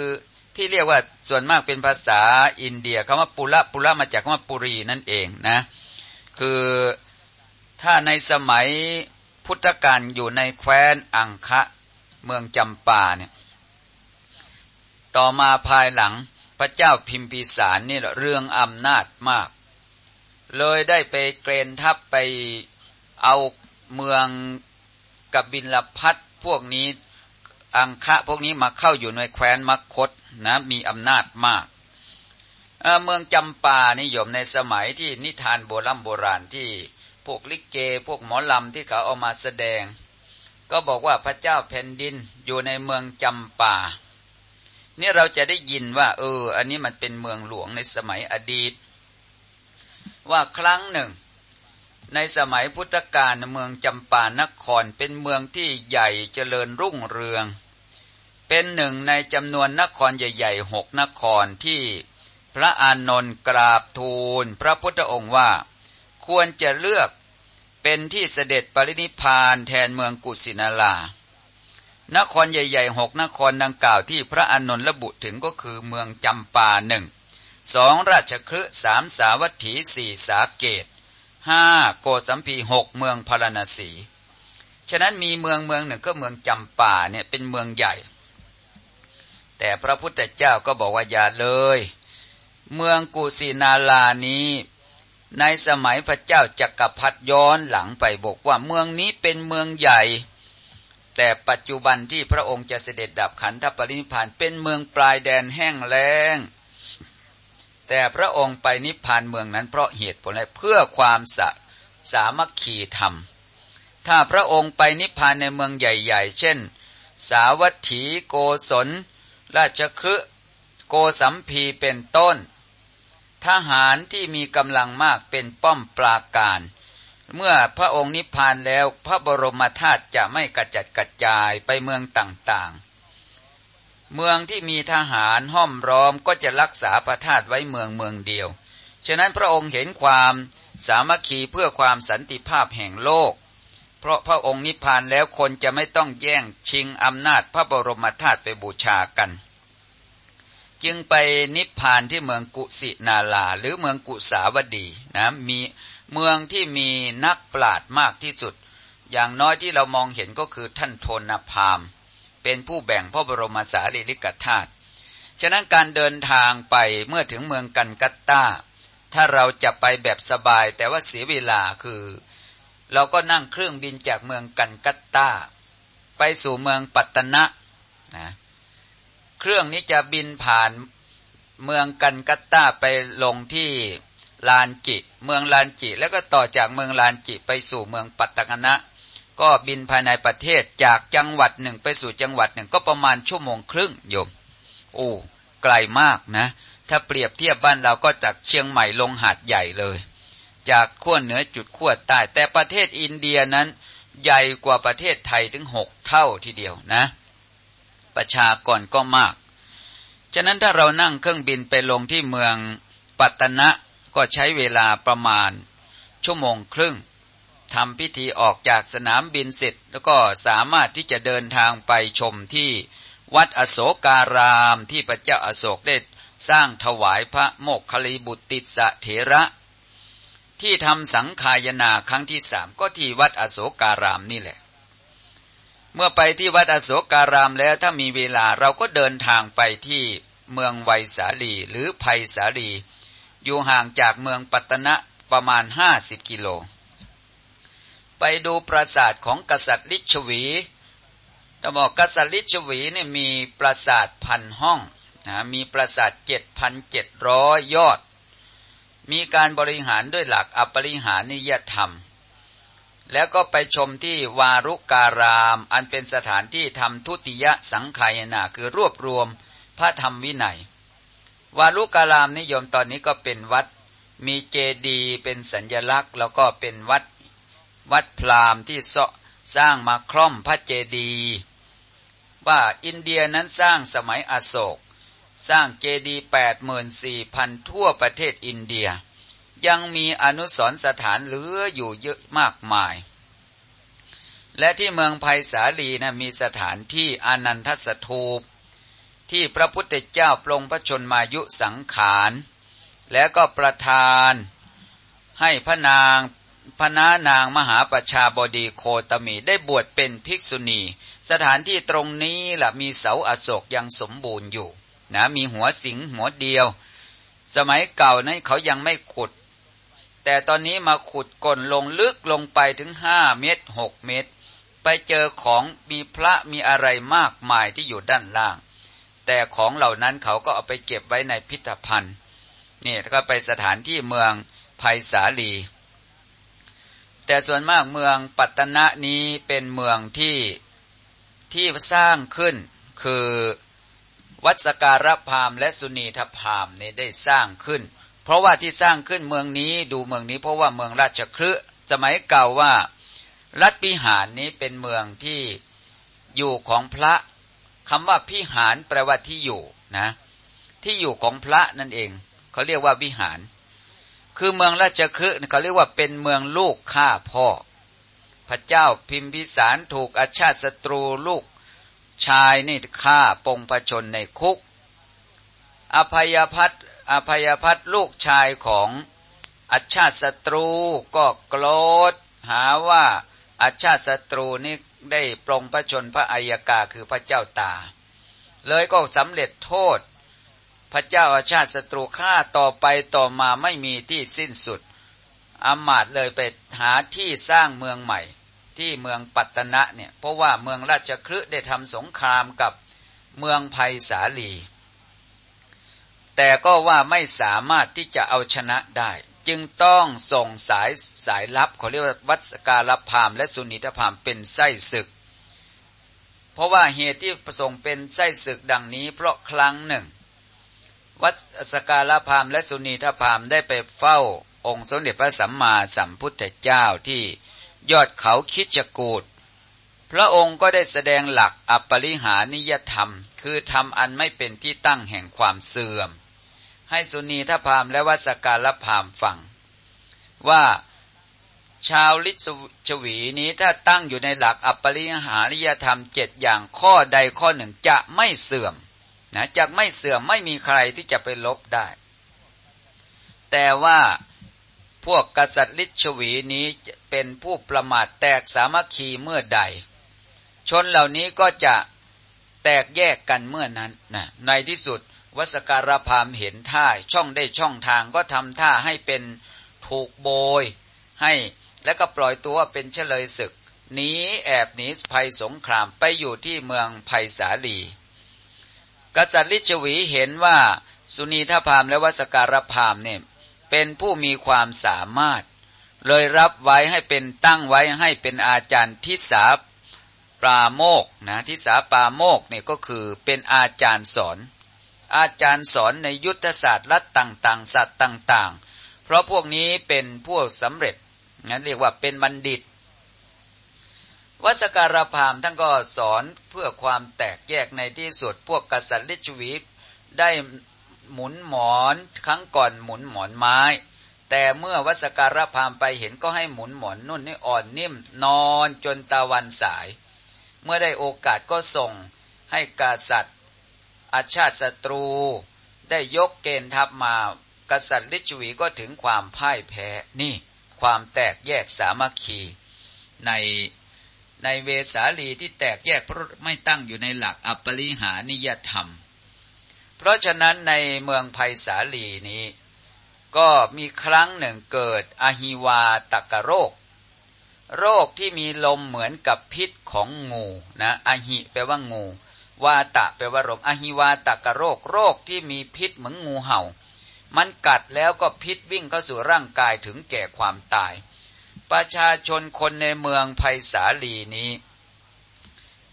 ที่เรียกว่าส่วนมากเป็นภาษาอินเดียคำว่าปุระปุระมาจากคำว่าปุรีนั่นเองนะคือถ้าในสมัยพุทธกาลอยู่ในแคว้นอังคะ เมืองจำปาเนี่ย ต่อมาภายหลังพระเจ้าพิมพิสารนี่แหละเรื่องอำนาจมาก เลยได้ไปเกรนทัพไปเอาเมืองกบบินลพัทพวกนี้อังคะพวกนี้มาเข้าอยู่ในแคว้นมัคคตนะมีอำนาจมากเมืองจำปานิยมในสมัยที่นิทานโบราณโบราณที่พวกลิเก พวกหมอลำที่เขาเอามาแสดง ก็บอกว่าพระเจ้าแผ่นดินอยู่ในเมืองจำป่า นี่เราจะได้ยินว่า เออ อันนี้มันเป็นเมืองหลวงในสมัยอดีต ว่าครั้งหนึ่ง ในสมัยพุทธกาลเมืองจำปานครเป็นเมืองที่ใหญ่เจริญรุ่งเรือง เป็นหนึ่งในจำนวนนครใหญ่ๆหกนครที่พระอานนท์กราบทูล พระพุทธองค์ว่า ควรจะเลือก เป็นที่เสด็จปรินิพานแทนเมืองกุสินาลา นครใหญ่ๆหกนครดังกล่าวที่พระอานนท์ระบุถึงก็คือเมืองจำปาหนึ่งสองราชคฤห์สามสาวัตถีสี่สาเกตห้าโกสัมพีหกเมืองพาราณสี ฉะนั้นมีเมืองเมืองหนึ่งก็เมืองจำปาเนี่ยเป็นเมืองใหญ่ แต่พระพุทธเจ้าก็บอกว่าอย่าเลย เมืองกุสินาลานี้ ในสมัยพระเจ้าจักรพรรดิย้อนหลังไปบอกว่าเมืองนี้เป็นเมืองใหญ่ แต่ปัจจุบันที่พระองค์จะเสด็จดับขันธปรินิพานเป็นเมืองปลายแดนแห้งแล้ง แต่พระองค์ไปนิพพานเมืองนั้นเพราะเหตุผลอะไรเพื่อความสะสามัคคีธรรม ถ้าพระองค์ไปนิพพานในเมืองใหญ่ ๆ เช่น สาวัตถีโกศล ราชคฤห์โกสัมพีเป็นต้น ทหารที่มีกำลังมากเป็นป้อมปราการ เมื่อพระองค์นิพพานแล้วพระบรมธาตุจะไม่กระจัดกระจายไปเมืองต่างๆ เมืองที่มีทหารห้อมร้อมก็จะรักษาประทาตุไว้เมืองเมืองเดียว ฉะนั้นพระองค์เห็นความสามัคคีเพื่อความสันติภาพแห่งโลก เพราะพระองค์นิพพานแล้วคนจะไม่ต้องแย่งชิงอำนาจพระบรมธาตุไปบูชากัน จึงไปนิพพานที่เมืองกุสินาลา หรือเมืองกุสาวดีนะมีเมืองที่มีนักปราชญ์มากที่สุด อย่างน้อยที่เรามองเห็นก็คือท่านโทนพามเป็นผู้แบ่งพระบรมสารีริกธาตุฉะนั้นการเดินทางไปเมื่อถึงเมืองกันกัตตาถ้าเราจะไปแบบสบายแต่ว่าเสียเวลาคือ เราก็นั่งเครื่องบินจากเมืองกันกัตตาไปสู่เมืองปัตตนะนะ เครื่องนี้จะบินผ่านเมืองกันกัตตาไปลงที่ลานจิ เมืองลานจิ แล้วก็ต่อจากเมืองลานจิไปสู่เมืองปัตตนะ ก็บินภายในประเทศจากจังหวัดหนึ่งไปสู่จังหวัดหนึ่งก็ประมาณชั่วโมงครึ่งโยม โอ้ไกลมากนะ ถ้าเปรียบเทียบบ้านเราก็จากเชียงใหม่ลงหาดใหญ่เลย จากขั้วเหนือจุดขั้วใต้ แต่ประเทศอินเดียนั้น ใหญ่กว่าประเทศไทยถึงหกเท่าทีเดียวนะ ประชากรก็มาก ฉะนั้นถ้าเรานั่งเครื่องบินไปลงที่เมืองปัตตนะก็ใช้เวลาประมาณ ชั่วโมงครึ่งทำพิธีออกจากสนามบินเสร็จ แล้วก็สามารถที่จะเดินทางไปชมที่วัดอโศการามที่พระเจ้าอาโศกได้สร้างถวายพระโมกขลีบุตรติสเถระ ที่ทำสังขายนาครั้งที่สามก็ที่วัดอโศการามนี่แหละ เมื่อไปที่วัดอโศการามแล้วถ้ามีเวลาเราก็เดินทางไปที่เมืองไวสาลีหรือไผ่สาลี อยู่ห่างจากเมืองปัตตนะประมาณห้าสิบกิโล ไปดูปราสาทของกษัตริย์ลิชวีจะบอกกษัตริย์ลิชวีเนี่ยมีปราสาทพันห้องนะมีปราสาทเจ็ดพันเจ็ดร้อยยอด มีการบริหารด้วยหลักอปริหานิยธรรม แล้วก็ไปชมที่วารุการาม อันเป็นสถานที่ทำทุติยสังขายนาคือรวบรวมพระธรรมวินัย วารุการามนิยมตอนนี้ก็เป็นวัด มีเจดีย์เป็นสัญญลักษณ์ แล้วก็เป็นวัดวัดพราหมณ์ที่สร้างมาคล่อมพระเจดีย์ว่าอินเดียนั้นสร้างสมัยอโศก สร้างเจดีย์แปดหมื่นสี่พันทั่วประเทศอินเดีย ยังมีอนุสรสถานเหลืออยู่เยอะมากมาย และที่เมืองไผ่สาลีนะมีสถานที่อนันทสถูป ที่พระพุทธเจ้าปรงพระชนมายุสังขาร แล้วก็ประทานให้พระนางพนานางมหาประชาบดีโคตมีได้บวชเป็นภิกษุณี สถานที่ตรงนี้ล่ะมีเสาอโศกยังสมบูรณ์อยู่นะมีหัวสิงหัวเดียว สมัยเก่านั้นเขายังไม่ขุด แต่ตอนนี้มาขุดก้นลงลึกลงไปถึงห้าเมตรหกเมตร ไปเจอของมีพระมีอะไรมากมายที่อยู่ด้านล่าง แต่ของเหล่านั้นเขาก็เอาไปเก็บไว้ในพิพิธภัณฑ์นี่ก็ไปสถานที่เมืองภัยสาลี แต่ส่วนมากเมืองปัตตนะนี้เป็นเมืองที่ที่สร้างขึ้นคือวัดสการพามและสุนีทพามนี่ได้สร้างขึ้น เพราะว่าที่สร้างขึ้นเมืองนี้ดูเมืองนี้ เพราะว่าเมืองราชครืสมัยเก่าว่า รัฐพิหารนี้เป็นเมืองที่อยู่ของพระคำว่าพิหารแปลว่าที่อยู่นะ ที่อยู่ของพระนั่นเองเขาเรียกว่าวิหาร คือเมืองราชคฤห์เขาเรียกว่าเป็นเมืองลูกฆ่าพ่อ พระเจ้าพิมพิสารถูกอาชาติศัตรูลูกชายนี่ฆ่าปงประชนในคุก อภัยพัฒ อภัยพัฒลูกชายของอาชาติศัตรูก็โกรธหาว่าอาชาติศัตรูนี่ได้ปรงพระชนพระอัยกาคือพระเจ้าตา เลยก็สำเร็จโทษ พระเจ้าอาชาติศัตรูฆ่าต่อไปต่อมาไม่มีที่สิ้นสุดอามาตเลยไปหาที่สร้างเมืองใหม่ ที่เมืองปัตตนะเนี่ยเพราะว่าเมืองราชคฤห์ได้ทำสงครามกับเมืองภัยสาลี แต่ก็ว่าไม่สามารถที่จะเอาชนะได้ จึงต้องส่งสายสายลับเขาเรียกว่าวัสการพามและสุนิทพามเป็นไส้ศึก เพราะว่าเหตุที่ประสงค์เป็นไส้ศึกดังนี้ เพราะครั้งหนึ่ง วัดสกาลพามและสุนีทพามได้ไปเฝ้าองค์สมเด็จพระสัมมาสัมพุทธเจ้าที่ยอดเขาคิดจกูดพระองค์ก็ได้แสดงหลักอปริหานิยธรรม คือธรรมอันไม่เป็นที่ตั้งแห่งความเสื่อม ให้สุนีทพามและวัสการพามฟัง ว่าชาวลิศชวีนี้ถ้าตั้งอยู่ในหลักอัปปริหานิยธรรมเจ็ดอย่างข้อใดข้อหนึ่งจะไม่เสื่อมนะจะไม่เสื่อมไม่มีใครที่จะไปลบได้ แต่ว่าพวกกษัตริย์ลิชวีนี้เป็นผู้ประมาทแตกสามัคคีเมื่อใด ชนเหล่านี้ก็จะแตกแยกกันเมื่อนั้นนะในที่สุด วสการพามเห็นท่าช่องได้ช่องทางก็ทำท่าให้เป็นถูกโบย ให้แล้วก็ปล่อยตัวเป็นเฉลยศึกหนีแอบหนีภัยสงครามไปอยู่ที่เมืองไผ่สาลี กษัตริย์ลิชวีเห็นว่าสุนีทพามและวสการพามเนี่ยเป็นผู้มีความสามารถ เลยรับไว้ให้เป็นตั้งไว้ให้เป็นอาจารย์ทิสาปราโมกนะทิสาปราโมกเนี่ยก็คือเป็นอาจารย์สอน อาจารย์สอนในยุทธศาสตร์รัฐต่างๆสัตว์ต่าง ๆ เพราะพวกนี้เป็นพวกสำเร็จนั้นเรียกว่าเป็นบัณฑิต วัสการพามท่านก็สอนเพื่อความแตกแยกในที่สุดพวกกษัตริย์ลิชวีได้หมุนหมอนครั้งก่อนหมุนหมอนไม้ แต่เมื่อวัสการพามไปเห็นก็ให้หมุนหมอนนุ่นให้อ่อนนิ่มนอนจนตะวันสาย เมื่อได้โอกาสก็ส่งให้กษัตริย์ อาชาติศัตรู ได้ยกเกณฑ์ทัพมากษัตริย์ลิชวีก็ถึงความพ่ายแพ้นี่ ความแตกแยกสามัคคี ในในเวสาลีที่แตกแยกเพราะไม่ตั้งอยู่ในหลักอัปปริหานิยธรรม เพราะฉะนั้นในเมืองไผ่สาลีนี้ ก็มีครั้งหนึ่งเกิดอหิวาตกโรค โรคที่มีลมเหมือนกับพิษของงูนะอหิแปลว่างู วาตะแปลว่าลมอหิวาตะกะโรคโรคที่มีพิษเหมือนงูเห่า มันกัดแล้วก็พิษวิ่งเข้าสู่ร่างกายถึงแก่ความตาย ประชาชนคนในเมืองไผ่สาลีนี้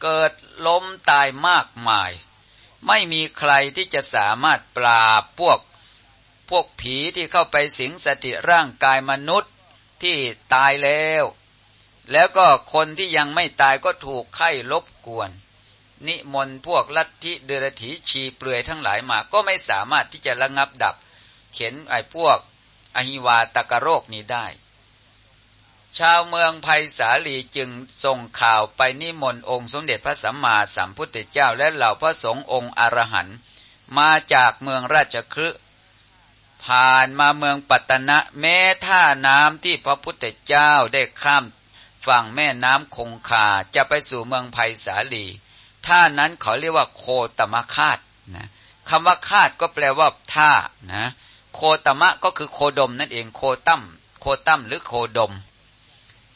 เกิดล้มตายมากมาย ไม่มีใครที่จะสามารถปราบพวก พวกผีที่เข้าไปสิงสถิร่างกายมนุษย์ที่ตายแล้ว แล้วก็คนที่ยังไม่ตายก็ถูกไข้ลบกวน นิมนต์พวกลัทธิเดรถีชีเปลือยทั้งหลายมา ก็ไม่สามารถที่จะระงับดับ เข็นไอ้พวกอหิวาตกโรคนี้ได้ ชาวเมืองไผ่สาลีจึงส่งข่าวไปนิมนต์องค์สมเด็จพระสัมมาสัมพุทธเจ้าและเหล่าพระสงฆ์องค์อรหันต์มาจากเมืองราชคฤห์ผ่านมาเมืองปัตตนะแม้ท่าน้ำที่พระพุทธเจ้าได้ข้ามฝั่งแม่น้ำคงคาจะไปสู่เมืองไผ่สาลี ท่านั้นเขาเรียกว่า โคตมคาตนะคำว่าคาดก็แปลว่าท่านะโคตมะก็คือโคดมนั่นเองโคตั้มโคตั้มหรือโคดม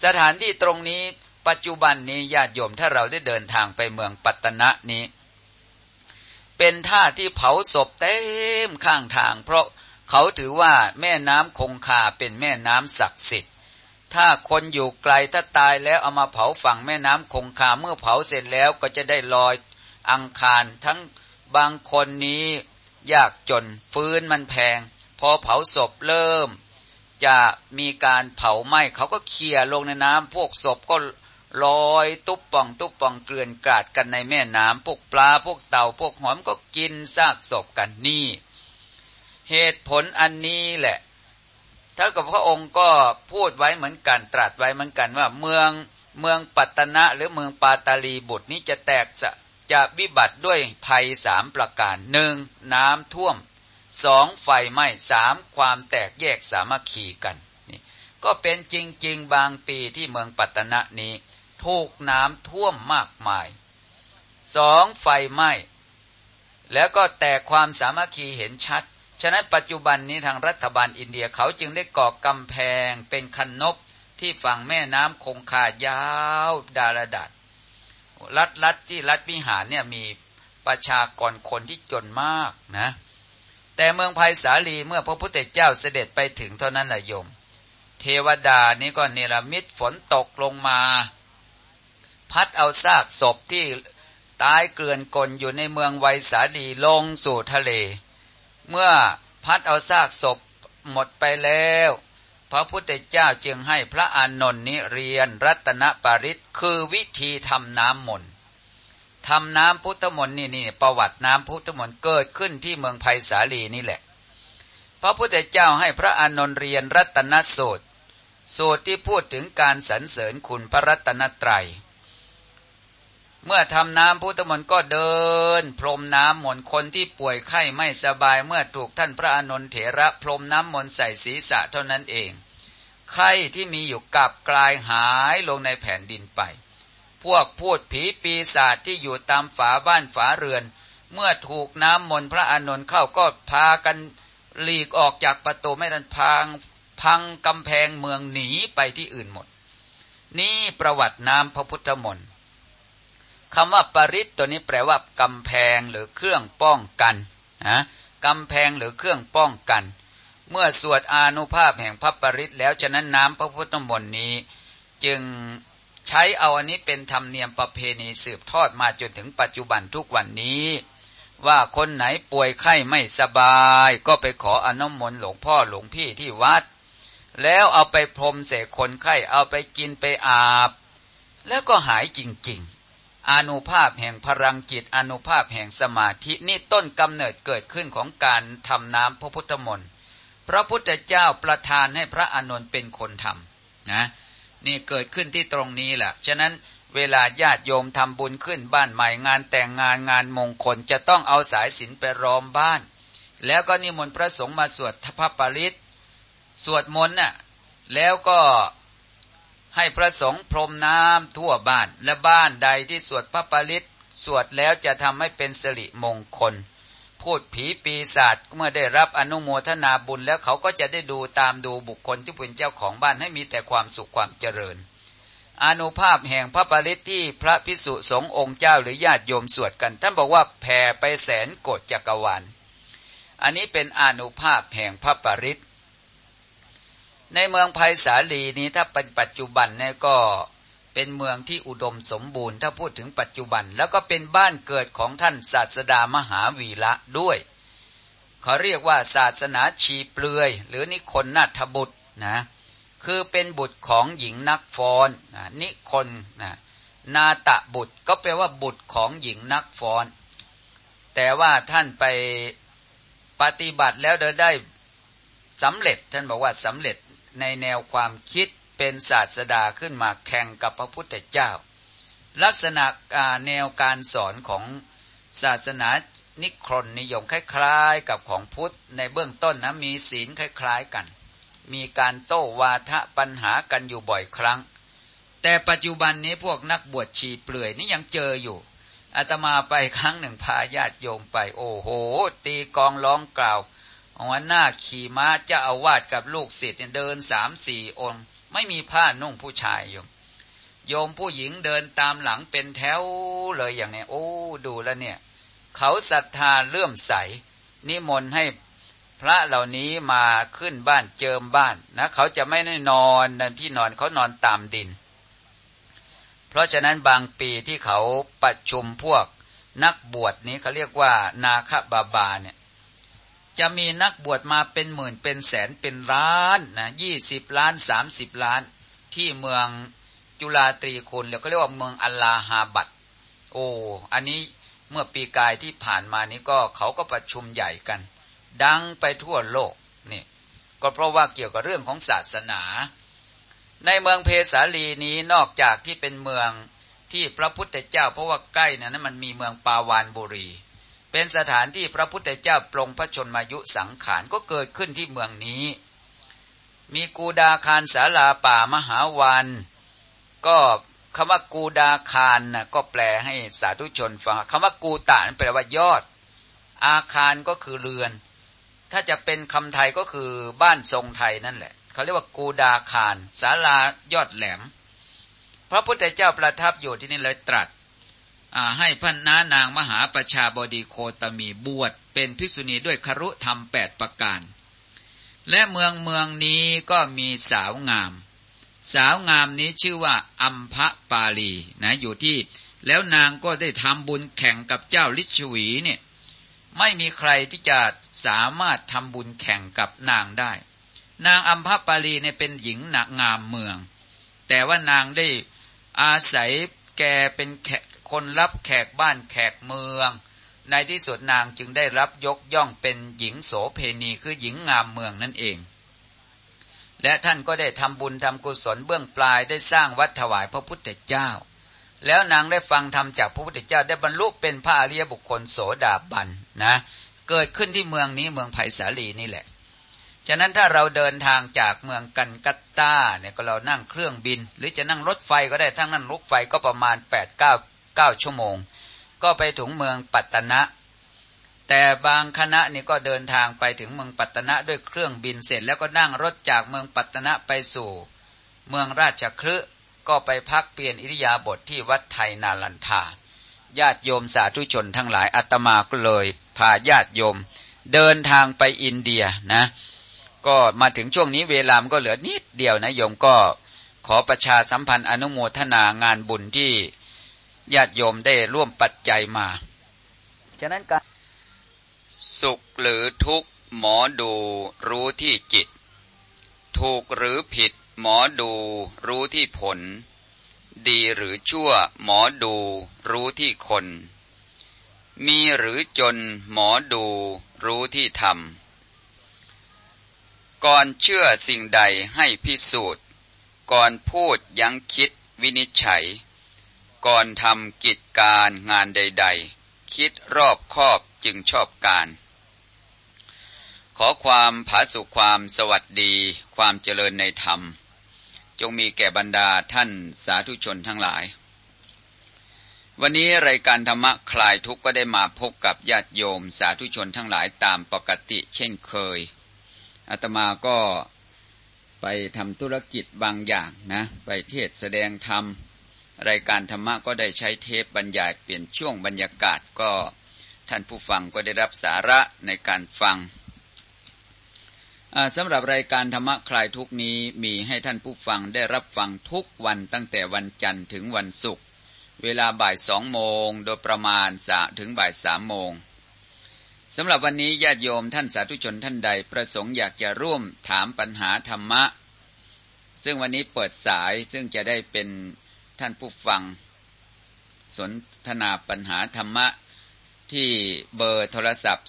สถานที่ตรงนี้ปัจจุบันนี้ญาติโยมถ้าเราได้เดินทางไปเมืองปัตตนะนี้ เป็นท่าที่เผาศพเต็มข้างทาง เพราะเขาถือว่าแม่น้ำคงคาเป็นแม่น้ำศักดิ์สิทธิ์ ถ้าคนอยู่ไกลถ้าตายแล้วเอามาเผาฝั่งแม่น้ำคงคาเมื่อเผาเสร็จแล้วก็จะได้ลอยอังคาร ทั้งบางคนนี้ยากจนฟื้นมันแพง พอเผาศพเริ่ม จะมีการเผาไหม้เขาก็เคี่ยลงในน้ำพวกศพก็ลอยตุ๊บป่องตุ๊บป่องเกลื่อนกราดกันในแม่น้ำพวกปลาพวกเต่าพวกหอมก็กินซากศพกันนี่ เหตุผลอันนี้แหละ ถ้ากับพระองค์ก็พูดไว้เหมือนกันตรัสไว้เหมือนกันว่าเมืองเมืองปัตตนะหรือเมืองปาตาลีบุตรนี้จะแตกจะจะวิบัติด้วยภัยสามประการหนึ่งน้ำท่วมสองไฟไหม้สามความแตกแยกสามัคคีกันนี่ก็เป็นจริง ๆ บางปีที่เมืองปัตตนะนี้ถูกน้ำท่วมมากมายสองไฟไหม้แล้วก็แตกความสามัคคีเห็นชัด ฉะนั้นปัจจุบันนี้ทางรัฐบาลอินเดียเขาจึงได้ก่อกำแพงเป็นคันนบที่ฝั่งแม่น้ำคงคายาวดารดัดรัฐรัฐที่รัฐวิหารเนี่ยมีประชากรคนที่จนมากนะ แต่เมืองภัยสาลีเมื่อพระพุทธเจ้าเสด็จไปถึงเท่านั้นแหละโยม เทวดานี้ก็เนรมิตฝนตกลงมา พัดเอาซากศพที่ตายเกลื่อนกลอยู่ในเมืองไวสาลีลงสู่ทะเล เมื่อพัดเอาซากศพหมดไปแล้ว พระพุทธเจ้าจึงให้พระอานนท์นี้เรียนรัตนปริศคือวิธีทำน้ำมนต์ทำน้ำพุทธมนต์นี่นี่ประวัติน้ำพุทธมนต์เกิดขึ้นที่เมืองไผ่สาลีนี่แหละ พระพุทธเจ้าให้พระอานนท์เรียนรัตนสูตรสูตรที่พูดถึงการสรรเสริญคุณพระรัตนตรัย เมื่อทำน้ำพุทธมนต์ก็เดิน พรมน้ำมนต์คนที่ป่วยไข้ไม่สบายเมื่อถูกท่านพระอานนท์เถระ พรมน้ำมนต์ใส่ศีรษะเท่านั้นเอง ไข้ที่มีอยู่กับกลายหายลงในแผ่นดินไป พวกพูดผีปีศาจที่อยู่ตามฝาบ้านฝาเรือน เมื่อถูกน้ำมนต์พระอานนท์เข้าก็พากันหลีกออกจากประตูไม่ทันพังพังกำแพงเมืองหนีไปที่อื่นหมด นี่ประวัติน้ำพระพุทธมนต์ คำว่าปริศตัวนี้แปลว่ากำแพงหรือเครื่องป้องกันนะกำแพงหรือเครื่องป้องกัน เมื่อสวดอานุภาพแห่งพระปริศแล้วฉะนั้นน้ำพระพุทธมนต์นี้ จึงใช้เอาอันนี้เป็นธรรมเนียมประเพณีสืบทอดมาจนถึงปัจจุบันทุกวันนี้ ว่าคนไหนป่วยไข้ไม่สบาย ก็ไปขออนุมนต์หลวงพ่อหลวงพี่ที่วัด แล้วเอาไปพรมเสกคนไข้เอาไปกินไปอาบ แล้วก็หายจริงๆ อนุภาพแห่งพลังจิตอนุภาพแห่งสมาธินี่ต้นกำเนิดเกิดขึ้นของการทำน้ำพระพุทธมนต์พระพุทธเจ้าประทานให้พระอานนท์เป็นคนทำนะนี่เกิดขึ้นที่ตรงนี้แหละฉะนั้นเวลาญาติโยมทำบุญขึ้นบ้านใหม่งานแต่งงานงานมงคลจะต้องเอาสายสินไปรอมบ้าน แล้วก็นิมนต์พระสงฆ์มาสวดทพปริตสวดมนต์น่ะแล้วก็ ให้พระสงฆ์พรมน้ำทั่วบ้านและบ้านใดที่สวดพระปริตสวดแล้วจะทำให้เป็นสิริมงคล พูดผีปีศาจเมื่อได้รับอนุโมทนาบุญแล้วเขาก็จะได้ดูตามดูบุคคลที่เป็นเจ้าของบ้านให้มีแต่ความสุขความเจริญอนุภาพแห่งพระปริตที่พระพิสุสงฆ์องค์เจ้าหรือญาติโยมสวดกัน ท่านบอกว่าแผ่ไปแสนโกดจักรวาลอันนี้เป็นอนุภาพแห่งพระปริต ในเมืองไผ่สาลีนี้ถ้าเป็นปัจจุบันเนี่ยก็เป็นเมืองที่อุดมสมบูรณ์ถ้าพูดถึงปัจจุบัน แล้วก็เป็นบ้านเกิดของท่านศาสดามหาวีระด้วยเขาเรียกว่าศาสนาชีเปลือย หรือนิคนนาถบุตรนะคือเป็นบุตรของหญิงนักฟ้อนนะนิคนนะนาตะบุตรก็แปลว่าบุตรของหญิงนักฟ้อน แต่ว่าท่านไปปฏิบัติแล้วได้สำเร็จ ท่านบอกว่าสำเร็จ ในแนวความคิดเป็นศาสดาขึ้นมาแข่งกับพระพุทธเจ้า ลักษณะแนวการสอนของศาสนานิครนนิยมคล้ายๆ กับของพุทธในเบื้องต้นนะมีศีลคล้ายๆกัน มีการโต้วาทะปัญหากันอยู่บ่อยครั้ง แต่ปัจจุบันนี้พวกนักบวชชีเปลือยนี่ยังเจออยู่อาตมาไปครั้งหนึ่งพาญาติโยมไป โอ้โห ตีกองร้องกล่าว วันหน้าขี่ม้าจะเอาวาดกับลูกศิษย์เดินสามสี่องค์ ไม่มีผ้านุ่งผู้ชายโยมโยมผู้หญิงเดินตามหลังเป็นแถวเลยอย่างนี้โอ้ดูแล้วเนี่ย เขาศรัทธาเลื่อมใส นิมนต์ให้พระเหล่านี้มาขึ้นบ้านเจิมบ้านนะ เขาจะไม่ได้นอนนที่นอนเขานอนตามดิน เพราะฉะนั้นบางปีที่เขาประชุมพวกนักบวชนี้เขาเรียกว่านาคบาบาเนี่ย จะมีนักบวชมาเป็นหมื่นเป็นแสนเป็นล้านนะยี่สิบล้านสามสิบล้าน ที่เมืองจุฬาตรีคุณแล้วก็เรียกว่าเมืองอัลลาฮาบัดโอ้อันนี้เมื่อปีกายที่ผ่านมานี้ก็เขาก็ประชุมใหญ่กัน ดังไปทั่วโลกนี่ก็เพราะว่าเกี่ยวกับเรื่องของศาสนา ในเมืองเพสาลีนี้นอกจากที่เป็นเมืองที่พระพุทธเจ้า เพราะว่าใกล้นั้นมันมีเมืองปาวานบุรี เป็นสถานที่พระพุทธเจ้าปรงพระชนมายุสังขารก็เกิดขึ้นที่เมืองนี้ มีกูดาคารสาลาป่ามหาวันก็คำว่ากูดาคารนะก็แปลให้สาธุชนฟังคำว่ากูตานแปลว่ายอด อาคารก็คือเรือน ถ้าจะเป็นคำไทยก็คือบ้านทรงไทยนั่นแหละเขาเรียกว่ากูดาคารสาลายอดแหลม พระพุทธเจ้าประทับอยู่ที่นี่เลยตรัส ให้พันนานางมหาประชาบดีโคตมีบวชเป็นภิกษุณีด้วยครุธรรมแปดประการ และเมืองเมืองนี้ก็มีสาวงาม สาวงามนี้ชื่อว่าอัมพะปาลีนะอยู่ที่แล้วนางก็ได้ทำบุญแข่งกับเจ้าลิชวีเนี่ยไม่มีใครที่จะสามารถทำบุญแข่งกับนางได้ นางอัมพปาลีเนี่ยเป็นหญิงหนักงามเมือง แต่ว่านางได้อาศัยแกเป็น คนรับแขกบ้านแขกเมือง ในที่สุดนางจึงได้รับยกย่องเป็นหญิงโสเพณีคือหญิงงามเมืองนั่นเอง และท่านก็ได้ทำบุญทำกุศลเบื้องปลายได้สร้างวัดถวายพระพุทธเจ้า แล้วนางได้ฟังธรรมจากพระพุทธเจ้าได้บรรลุเป็นพระอริยบุคคลโสดาบันนะ เกิดขึ้นที่เมืองนี้เมืองไผ่สาลีนี่แหละฉะนั้นถ้าเราเดินทางจากเมืองกันกัตตาเนี่ยก็เรานั่งเครื่องบิน หรือจะนั่งรถไฟก็ได้ทั้งนั้นรถไฟก็ประมาณแป ดเก้าชั่วโมง ก็ไปถึงเมืองปัตตนะ แต่บางคณะนี่ก็เดินทางไปถึงเมืองปัตตนะด้วยเครื่องบินเสร็จแล้วก็นั่งรถจากเมืองปัตตนะไปสู่ เมืองราชคฤห์ก็ไปพักเปลี่ยนอิริยาบถทที่วัดไทยนาลันทาญาติโยมสาธุชนทั้งหลายอาตมาก็เลยพาญาติโยม เดินทางไปอินเดียนะ ก็มาถึงช่วงนี้เวลามก็เหลือนิดเดียวนะโยมก็ขอประชาสัมพันธ์อนุโมทนางานบุญที่ ญาติโยมได้ร่วมปัจจัยมา ฉะนั้นการสุขหรือทุกข์หมอดูรู้ที่จิต ถูกหรือผิดหมอดูรู้ที่ผล ดีหรือชั่วหมอดูรู้ที่คน มีหรือจนหมอดูรู้ที่ธรรม ก่อนเชื่อสิ่งใดให้พิสูจน์ ก่อนพูดยังคิดวินิจฉัย ก่อนทำกิจการงานใด ๆ คิดรอบคอบจึงชอบการ ขอความผาสุขความสวัสดีความเจริญในธรรม จงมีแก่บรรดาท่านสาธุชนทั้งหลาย วันนี้รายการธรรมะคลายทุกข์ก็ได้มาพบกับญาติโยมสาธุชนทั้งหลายตามปกติเช่นเคยอาตมาก็ไปทำธุรกิจบางอย่างนะ ไปเทศแสดงธรรม รายการธรรมะก็ได้ใช้เทปบรรยายเปลี่ยนช่วงบรรยากาศก็ท่านผู้ฟังก็ได้รับสาระในการฟังสำหรับรายการธรรมะคลายทุกนี้มีให้ท่านผู้ฟังได้รับฟังทุกวันตั้งแต่วันจันทร์ถึงวันศุกร์เวลาบ่ายสองโมงโดยประมาณสถึงบ่ายสามโมงสำหรับวันนี้ญาติโยมท่านสาธุชนท่านใดประสงค์อยากจะร่วมถามปัญหาธรรมะ ซึ่งวันนี้เปิดสายซึ่งจะได้เป็น ท่านผู้ฟัง สนทนาปัญหาธรรมะที่เบอร์โทรศัพท์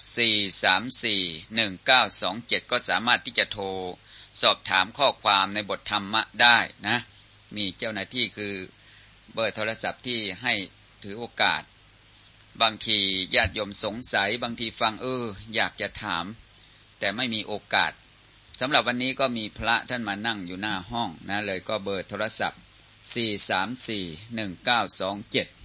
4341927 ก็สามารถที่จะโทร สอบถามข้อความในบทธรรมะได้นะ มีเจ้าหน้าที่คือเบอร์โทรศัพท์ที่ให้ถือโอกาส บางทีญาติโยมสงสัย บางทีฟังเออ อยากจะถาม แต่ไม่มีโอกาสสำหรับวันนี้ก็มีพระท่านมานั่งอยู่หน้าห้องนะเลยก็เบอร์โทรศัพท์ 4341927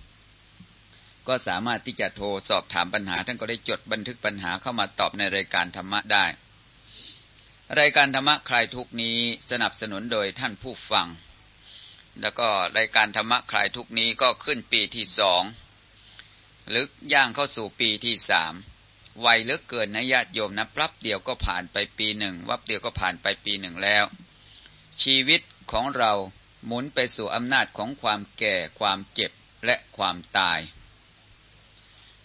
ก็สามารถที่จะโทรสอบถามปัญหา ท่านก็ได้จดบันทึกปัญหาเข้ามาตอบในรายการธรรมะได้ รายการธรรมะคลายทุกนี้สนับสนุนโดยท่านผู้ฟัง แล้วก็รายการธรรมะคลายทุกนี้ก็ขึ้นปีที่สองหรือย่างเข้าสู่ปีที่สามวัยเลือกเกินนะญาติโยมนะรับเดียวก็ผ่านไปปีหนึ่งวับเดียวก็ผ่านไปปีหนึ่งแล้ว ชีวิตของเรา หมุนไปสู่อำนาจของความแก่ความเจ็บและความตาย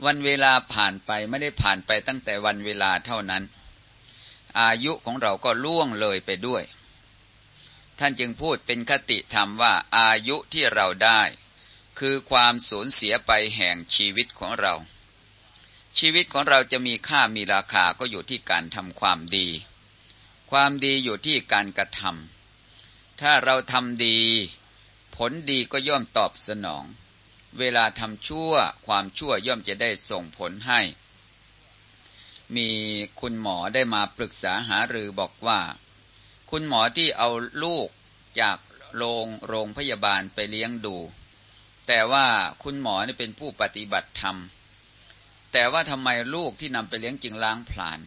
วันเวลาผ่านไปไม่ได้ผ่านไปตั้งแต่วันเวลาเท่านั้น อายุของเราก็ล่วงเลยไปด้วย ท่านจึงพูดเป็นคติธรรมว่าอายุที่เราได้ คือความสูญเสียไปแห่งชีวิตของเรา ชีวิตของเราจะมีค่ามีราคาก็อยู่ที่การทำความดี ความดีอยู่ที่การกระทำ ถ้าเราทำดี ผลดีก็ย่อมตอบสนอง เวลาทำชั่วความชั่วย่อมจะได้ส่งผลให้ มีคุณหมอได้มาปรึกษาหารือบอกว่า คุณหมอที่เอาลูกจากโรงโรงพยาบาลไปเลี้ยงดู แต่ว่าคุณหมอนี่เป็นผู้ปฏิบัติธรรม แต่ว่าทำไมลูกที่นำไปเลี้ยงจึงล้างผลาญ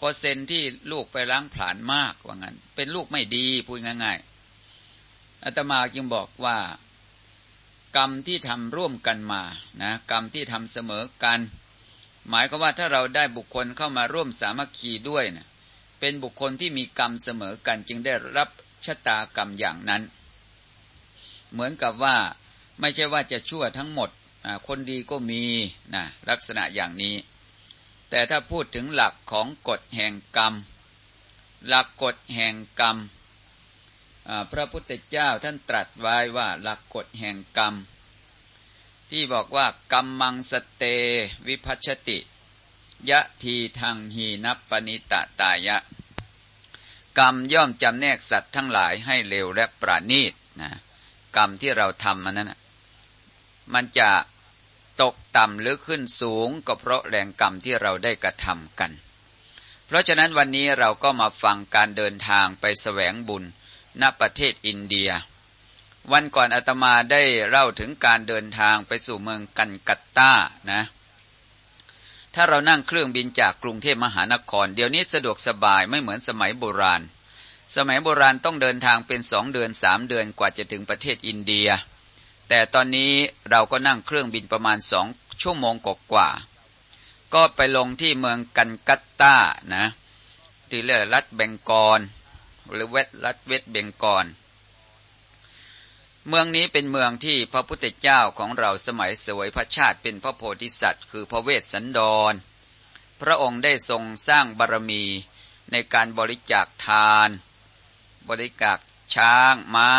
เปอร์เซนที่ลูกไปล้างผลาญมากว่างั้น เป็นลูกไม่ดีพูดง่าย ๆอาตมาจึงบอกว่า กรรมที่ทำร่วมกันมานะกรรมที่ทำเสมอกัน หมายก็ว่าถ้าเราได้บุคคลเข้ามาร่วมสามัคคีด้วยนะเป็นบุคคลที่มีกรรมเสมอกันจึงได้รับชะตากรรมอย่างนั้น เหมือนกับว่าไม่ใช่ว่าจะชั่วทั้งหมด คนดีก็มีนะลักษณะอย่างนี้ แต่ถ้าพูดถึงหลักของกฎแห่งกรรม หลักกฎแห่งกรรม พระพุทธเจ้าท่านตรัสไว้ว่าหลักกฎแห่งกรรม ที่บอกว่ากรรมมังสเตวิพัชติ ยะทีทางหีนับปณิตะตายะ กรรมย่อมจำแนกสัตว์ทั้งหลายให้เร็วและประณีตนะกรรมที่เราทำมันนั้นมันจะ ตกต่ำหรือขึ้นสูงก็เพราะแรงกรรมที่เราได้กระทำกัน เพราะฉะนั้นวันนี้เราก็มาฟังการเดินทางไปแสวงบุญณประเทศอินเดีย วันก่อนอาตมาได้เล่าถึงการเดินทางไปสู่เมืองกันกัตตานะ ถ้าเรานั่งเครื่องบินจากกรุงเทพมหานคร เดี๋ยวนี้สะดวกสบายไม่เหมือนสมัยโบราณ สมัยโบราณต้องเดินทางเป็นสองเดือนสามเดือนกว่าจะถึงประเทศอินเดีย แต่ตอนนี้เราก็นั่งเครื่องบินประมาณสองชั่วโมงกว่า ก็ไปลงที่เมืองกันกัตตานะที่เรียกรัฐเบงกอลหรือเวทรัฐเวทเบงกอลเมืองนี้เป็นเมืองที่พระพุทธเจ้าของเราสมัยสวยพระชาติเป็นพระโพธิสัตว์ คือพระเวสสันดร พระองค์ได้ทรงสร้างบารมีในการบริจาคทาน บริจาคช้างม้า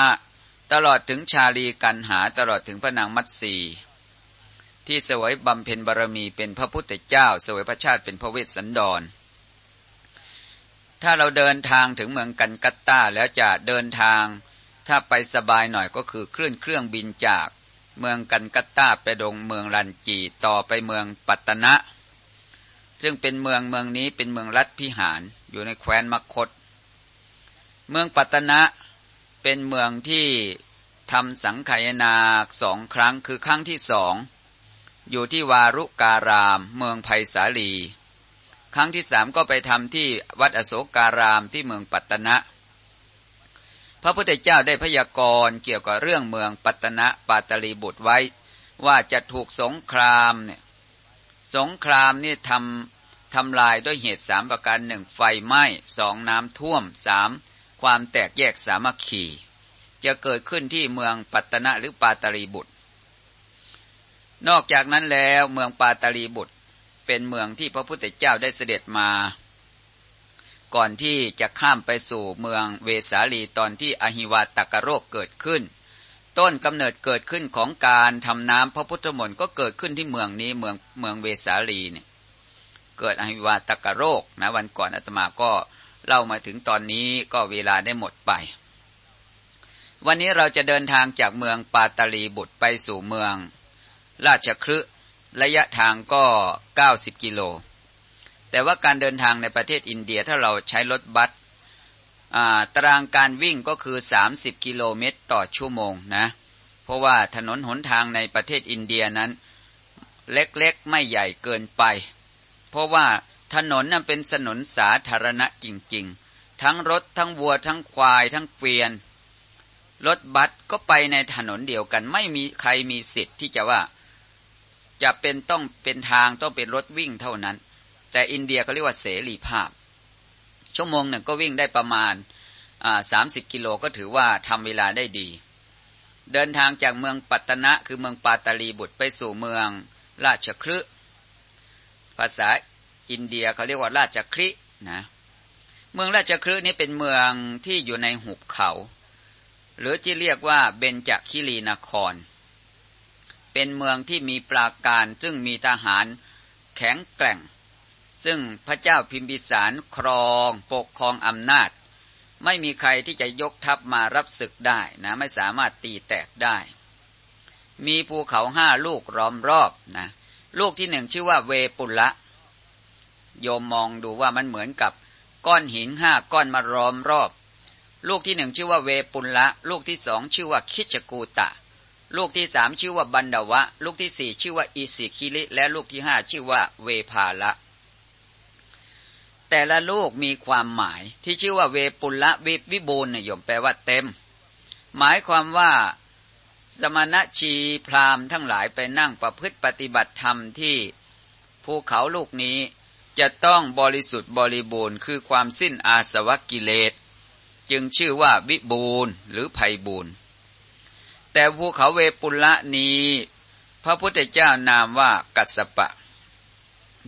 ตลอดถึงชาลีกันหาตลอดถึงพระนางมัตสีที่สวยบำเพ็ญบารมีเป็นพระพุทธเจ้า สวยพระชาติเป็นพระเวสสันดร ถ้าเราเดินทางถึงเมืองกันกัตตาแล้วจะเดินทาง ถ้าไปสบายหน่อยก็คือเคลื่อนเครื่องบินจากเมืองกันกัตตาไปดงเมืองลันจีต่อไปเมืองปัตตนะ ซึ่งเป็นเมืองเมืองนี้เป็นเมืองรัฐพิหารอยู่ในแคว้นมคต เมืองปัตตนะ เป็นเมืองที่ทำสังขยนาสองครั้งคือครั้งที่สองอยู่ที่วารุการาม เมืองไผ่สาลี ครั้งที่สามก็ไปทำที่วัดอโศการามที่เมืองปัตตนะ พระพุทธเจ้าได้พยากรณ์เกี่ยวกับเรื่องเมืองปัตตนะปาตลีบุตรไว้ ว่าจะถูกสงครามเนี่ยสงครามนี่ทำทำลายด้วยเหตุสามประการหนึ่งไฟไหม้สองน้ำท่วมสาม ความแตกแยกสามัคคี จะเกิดขึ้นที่เมืองปัตตนะหรือปาตาลีบุตร นอกจากนั้นแล้วเมืองปาตาลีบุตรเป็นเมืองที่พระพุทธเจ้าได้เสด็จมา ก่อนที่จะข้ามไปสู่เมืองเวสาลีตอนที่อหิวาตกโรคเกิดขึ้น ต้นกำเนิดเกิดขึ้นของการทำน้ำพระพุทธมนต์ก็เกิดขึ้นที่เมืองนี้เมืองเมืองเวสาลีเนี่ยเกิดอหิวาตกโรคนะวันก่อนอาตมาก็ เล่ามาถึงตอนนี้ก็เวลาได้หมดไป วันนี้เราจะเดินทางจากเมืองปาตาลีบุตรไปสู่เมือง ราชครืระยะทางก็ 90 กิโล แต่ว่าการเดินทางในประเทศอินเดียถ้าเราใช้รถบัสตารางการวิ่งก็คือ 30 กิโลเมตรต่อชั่วโมงนะ เพราะว่าถนนหนทางในประเทศอินเดียนั้น เล็กๆไม่ใหญ่เกินไป เพราะว่า ถนนนั้นเป็นถนนสาธารณะจริง ๆ ทั้งรถทั้งวัวทั้งควาย ทั้งเกวียน รถบัสก็ไปในถนนเดียวกัน ไม่มีใครมีสิทธิ์ที่จะว่า จะเป็นต้องเป็นทางต้องเป็นรถวิ่งเท่านั้น แต่อินเดียก็เรียกว่าเสรีภาพ ชั่วโมงหนึ่งก็วิ่งได้ประมาณสามสิบกิโลก็ถือว่าทำเวลาได้ดี เดินทางจากเมืองปัตตนะคือเมืองปาตาลีบุตรไปสู่เมืองราชครึภาษา อินเดียเขาเรียกว่าราชครินะ เมืองราชครึนี้เป็นเมืองที่อยู่ในหุบเขา หรือที่เรียกว่าเบญจคิรีนคร เป็นเมืองที่มีปราการซึ่งมีทหารแข็งแกร่ง ซึ่งพระเจ้าพิมพิสารครองปกครองอำนาจ ไม่มีใครที่จะยกทัพมารับศึกได้นะไม่สามารถตีแตกได้ มีภูเขาห้าลูกล้อมรอบนะลูกที่หนึ่งชื่อว่าเวปุละ โยมมองดูว่ามันเหมือนกับก้อนหินห้าก้อนมาล้อมรอบ ลูกที่หนึ่งชื่อว่าเวปุลละ ลูกที่สองชื่อว่าคิจกูตะ ลูกที่สามชื่อว่าบันดาวะ ลูกที่สี่ชื่อว่าอิสิคิลิและลูกที่ห้าชื่อว่าเวภาละ แต่ละลูกมีความหมายที่ชื่อว่าเวปุลละวิวิบูลนิยมแปลว่าเต็ม หมายความว่าสมณชีพราหมณ์ทั้งหลายไปนั่งประพฤติปฏิบัติธรรมที่ภูเขาลูกนี้ จะต้องบริสุทธิ์บริบูรณ์คือความสิ้นอาสวะกิเลส จึงชื่อว่าวิบูรณ์หรือไพ่บูรณ์แต่ภูเขาเวปุละนี้ พระพุทธเจ้านามว่ากัสปะ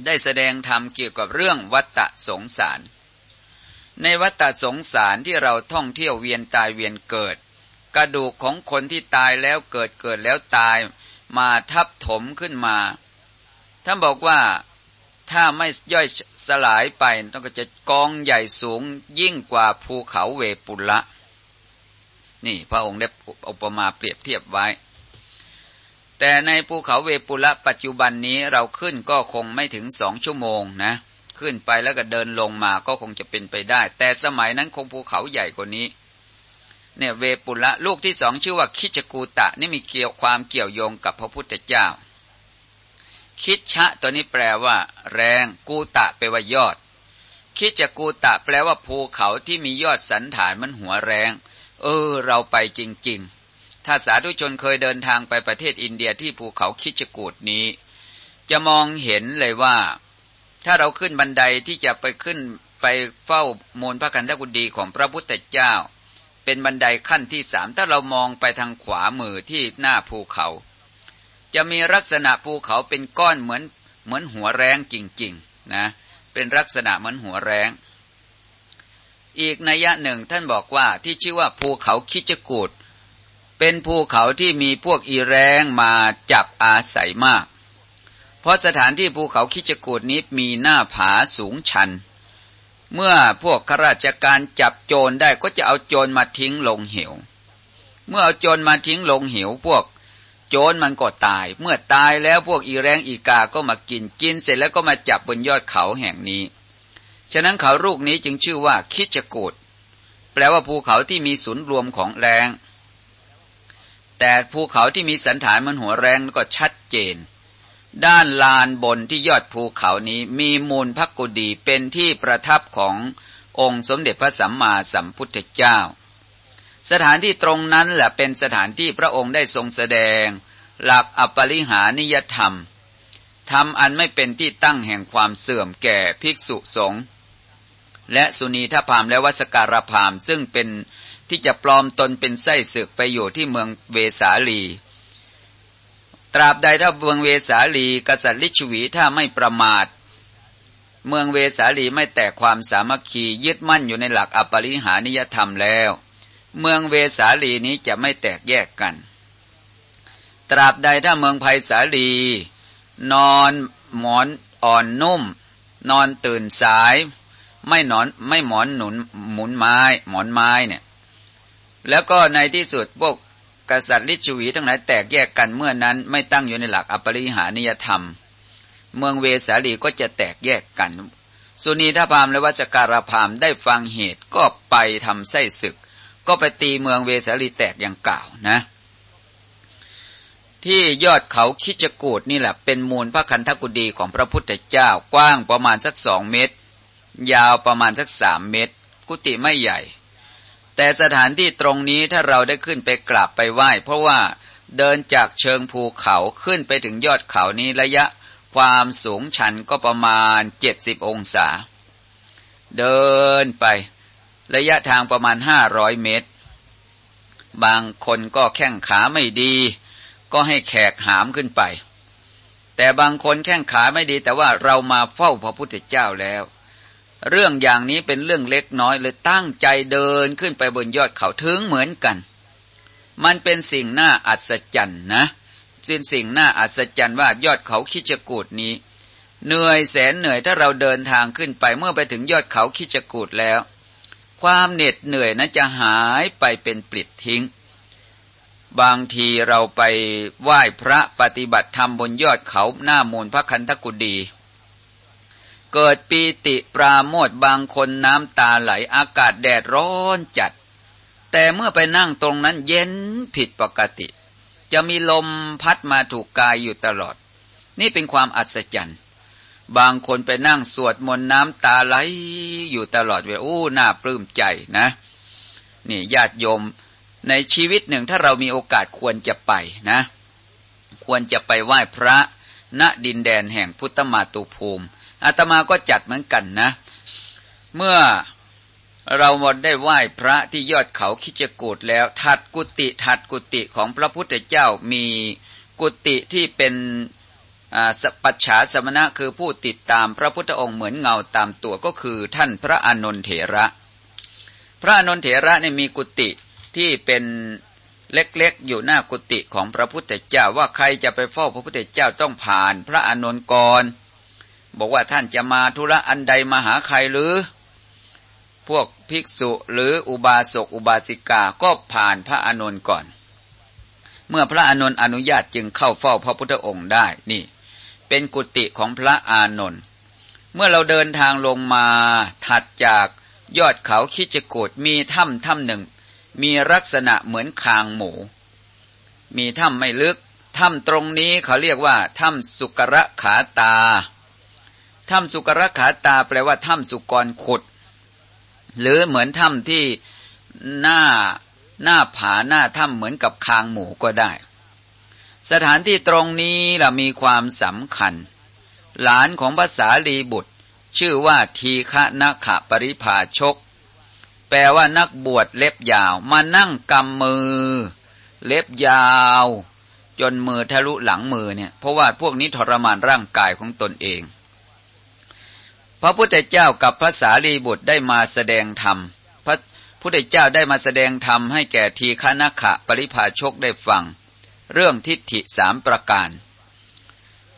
ได้แสดงธรรมเกี่ยวกับเรื่องวัตตะสงสาร ในวัฏสงสารที่เราท่องเที่ยวเวียนตายเวียนเกิด กระดูกของคนที่ตายแล้วเกิดเกิดแล้วตายมาทับถมขึ้นมาท่านบอกว่า ถ้าไม่ย่อยสลายไปต้องก็จะกองใหญ่สูงยิ่งกว่าภูเขาเวปุละ นี่พระองค์ได้อุปมาเปรียบเทียบไว้ แต่ในภูเขาเวปุละปัจจุบันนี้เราขึ้นก็คงไม่ถึงสองชั่วโมงนะ ขึ้นไปแล้วก็เดินลงมาก็คงจะเป็นไปได้ แต่สมัยนั้นคงภูเขาใหญ่กว่านี้เนี่ยเวปุละลูกที่สองชื่อว่าคิจกูตะ นี่มีเกี่ยวความเกี่ยวโยงกับพระพุทธเจ้า คิดชะตัวนี้แปลว่า แรง กูตะแปลว่ายอด คิดจะกูตะแปลว่าภูเขาที่มียอดสันฐานมันหัวแรง เออ เราไปจริง ๆ ถ้าสาธุชนเคยเดินทางไปประเทศอินเดียที่ภูเขาคิดจกูดนี้ จะมองเห็นเลยว่า ถ้าเราขึ้นบันไดที่จะไปขึ้นไปเฝ้ามูลพระคันธกุฎีของพระพุทธเจ้า เป็นบันไดขั้นที่สามถ้าเรามองไปทางขวามือที่หน้าภูเขา จะมีลักษณะภูเขาเป็นก้อนเหมือนเหมือนหัวแรงจริงๆนะเป็นลักษณะเหมือนหัวแรงอีกนัยยะหนึ่งท่านบอกว่าที่ชื่อว่าภูเขาคิจกูดเป็นภูเขาที่มีพวกอีแรงมาจับอาศัยมาก เพราะสถานที่ภูเขาคิจกูดนี้มีหน้าผาสูงชัน เมื่อพวกข้าราชการจับโจรได้ก็จะเอาโจรมาทิ้งลงเหว เมื่อเอาโจรมาทิ้งลงเหวพวก จรมันก็ตาย เมื่อตายแล้วพวกอีแรงอีกาก็มากินกินเสร็จแล้วก็มาจับบนยอดเขาแห่งนี้ ฉะนั้นเขาลูกนี้จึงชื่อว่าคิจกูดแปลว่าภูเขาที่มีศูนย์รวมของแรงแต่ภูเขาที่มีสันฐานมันหัวแรงก็ชัดเจน ด้านลานบนที่ยอดภูเขานี้มีมูลพักกุดีเป็นที่ประทับขององค์สมเด็จพระสัมมาสัมพุทธเจ้า สถานที่ตรงนั้นแหละเป็นสถานที่พระองค์ได้ทรงแสดง หลักอปริหานิยธรรมทำอันไม่เป็นที่ตั้งแห่งความเสื่อมแก่ภิกษุสงฆ์และสุนีทพามและวัสการพามซึ่งเป็นที่จะปลอมตนเป็นไส้ศึกไปอยู่ที่เมืองเวสาลี ตราบใดถ้าเมืองเวสาลีกษัตริย์ลิชวีถ้าไม่ประมาท เมืองเวสาลีไม่แตกความสามัคคียึดมั่นอยู่ในหลักอปริหานิยธรรมแล้ว เมืองเวสาลีนี้จะไม่แตกแยกกัน ตราบใดถ้าเมืองไผ่สาลี นอนหมอนอ่อนนุ่ม นอนตื่นสาย ไม่นอนไม่หมอนหนุนหมุนไม้ หมอนไม้เนี่ย แล้วก็ในที่สุดพวกกษัตริย์ลิชวีทั้งหลายแตกแยกกันเมื่อนั้น ไม่ตั้งอยู่ในหลักอปริหานิยธรรม เมืองเวสาลีก็จะแตกแยกกัน สุนีทพามและวัชการพามได้ฟังเหตุก็ไปทำไส้ศึก ก็ไปตีเมืองเวสาลีแตกอย่างกล่าวนะ ที่ยอดเขาคิจกูดนี่แหละ เป็นมูลพระคันธกุฎีของพระพุทธเจ้ากว้างประมาณสักสองเมตร ยาวประมาณสักสามเมตร กุฏิไม่ใหญ่ แต่สถานที่ตรงนี้ถ้าเราได้ขึ้นไปกราบไปไหว้ เพราะว่าเดินจากเชิงภูเขาขึ้นไปถึงยอดเขานี้ระยะความสูงชันก็ประมาณเจ็ดสิบองศา เดินไป ระยะทางประมาณห้าร้อยเมตร บางคนก็แข้งขาไม่ดี ก็ให้แขกหามขึ้นไป แต่บางคนแข้งขาไม่ดี แต่ว่าเรามาเฝ้าพระพุทธเจ้าแล้ว เรื่องอย่างนี้เป็นเรื่องเล็กน้อยเลยตั้งใจเดินขึ้นไปบนยอดเขาถึงเหมือนกัน มันเป็นสิ่งน่าอัศจรรย์นะสิ่งสิ่งน่าอัศจรรย์ว่ายอดเขาคิจกูดนี้เหนื่อยแสนเหนื่อยถ้าเราเดินทางขึ้นไปเมื่อไปถึงยอดเขาคิจกูดแล้ว ความเหน็ดเหนื่อยนั้นจะหายไปเป็นปลิดทิ้ง บางทีเราไปไหว้พระปฏิบัติธรรมบนยอดเขาหน้ามูลพระคันธกุฎีเกิดปีติปราโมทบางคนน้ำตาไหลอากาศแดดร้อนจัด แต่เมื่อไปนั่งตรงนั้นเย็นผิดปกติ จะมีลมพัดมาถูกกายอยู่ตลอด นี่เป็นความอัศจรรย์ บางคนไปนั่งสวดมนต์น้ำตาไหลอยู่ตลอดเวลาโอ้น่าปลื้มใจนะ นี่ญาติโยมในชีวิตหนึ่งถ้าเรามีโอกาสควรจะไปนะ ควรจะไปไหว้พระณดินแดนแห่งพุทธมาตุภูมิอาตมาก็จัดเหมือนกันนะ เมื่อเราหมดได้ไหว้พระที่ยอดเขาคิจกูดแล้ว ถัดกุฏิถัดกุฏิของพระพุทธเจ้ามีกุฏิที่เป็น ปัจฉาสมณะคือผู้ติดตามพระพุทธองค์เหมือนเงาตามตัวก็คือท่านพระอานนทเถระ พระอนุนเถระเนี่ยมีกุฏิที่เป็นเล็กๆ อยู่หน้ากุฏิของพระพุทธเจ้าว่าใครจะไปเฝ้าพระพุทธเจ้าต้องผ่านพระอนุนก่อนบอกว่าท่านจะมาธุระอันใดมาหาใครหรือ พวกภิกษุหรืออุบาสกอุบาสิกาก็ผ่านพระอนุนก่อน เมื่อพระอนุนอนุญาตจึงเข้าเฝ้าพระพุทธองค์ได้นี่ เป็นกุฏิของพระอานนท์เมื่อเราเดินทางลงมาถัดจากยอดเขาคิจกูดมีถ้ำถ้ำหนึ่ง มีลักษณะเหมือนคางหมู มีถ้ำไม่ลึกถ้ำตรงนี้เขาเรียกว่าถ้ำสุกระขาตาถ้ำสุกระขาตาแปลว่าถ้ำสุกรขุด หรือเหมือนถ้ำที่หน้าหน้าผาหน้าถ้ำเหมือนกับคางหมูก็ได้ สถานที่ตรงนี้ละมีความสำคัญ หลานของภาษาลีบุตร ชื่อว่าทีฆะนาขะปริภาชก แปลว่านักบวชเล็บยาวมานั่งกำมือ เล็บยาว จนมือทะลุหลังมือเนี่ย เพราะว่าพวกนี้ทรมานร่างกายของตนเอง พระพุทธเจ้ากับพระสารีบุตรได้มาแสดงธรรมพระพุทธเจ้าได้มาแสดงธรรมให้แก่ทีฆนาขะปริภาชกได้ฟัง เรื่องทิฏฐิสามประการ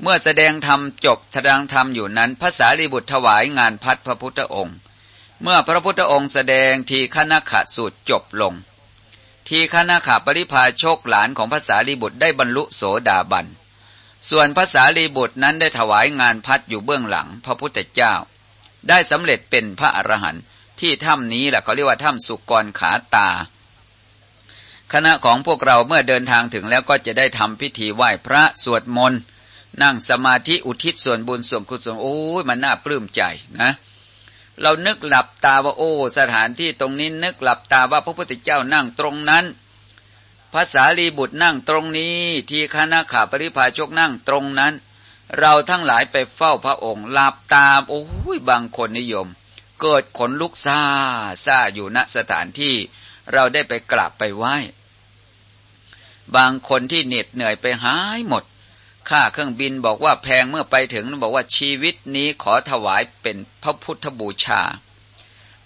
เมื่อแสดงธรรมจบแสดงธรรมอยู่นั้นพระสารีบุตรถวายงานพัดพระพุทธองค์ เมื่อพระพุทธองค์แสดงทีฆนาขะสูตรจบลง ทีฆนาขะปริภาชกหลานของพระสารีบุตรได้บรรลุโสดาบัน ส่วนพระสารีบุตรนั้นได้ถวายงานพัดอยู่เบื้องหลังพระพุทธเจ้า ได้สำเร็จเป็นพระอรหันต์ที่ถ้ำนี้แหละเขาเรียกว่าถ้ำสุกรขาตา คณะของพวกเราเมื่อเดินทางถึงแล้วก็จะได้ทำพิธีไหว้พระสวดมนต์นั่งสมาธิอุทิศส่วนบุญส่วนกุศลโอ้ยมันน่าปลื้มใจนะ เรานึกหลับตาว่าโอ้ สถานที่ตรงนี้นึกหลับตาว่าพระพุทธเจ้านั่งตรงนั้นภาษาลีบุตรนั่งตรงนี้ ที่คณะขาปริพาชกนั่งตรงนั้น เราทั้งหลายไปเฝ้าพระองค์หลับตาโอ้ยบางคนนิยม เกิดขนลุกซาซาอยู่ณสถานที่ เราได้ไปกราบไปไหว้ บางคนที่เหน็ดเหนื่อยไปหายหมด ค่าเครื่องบินบอกว่าแพงเมื่อไปถึงบอกว่าชีวิตนี้ขอถวายเป็นพระพุทธบูชา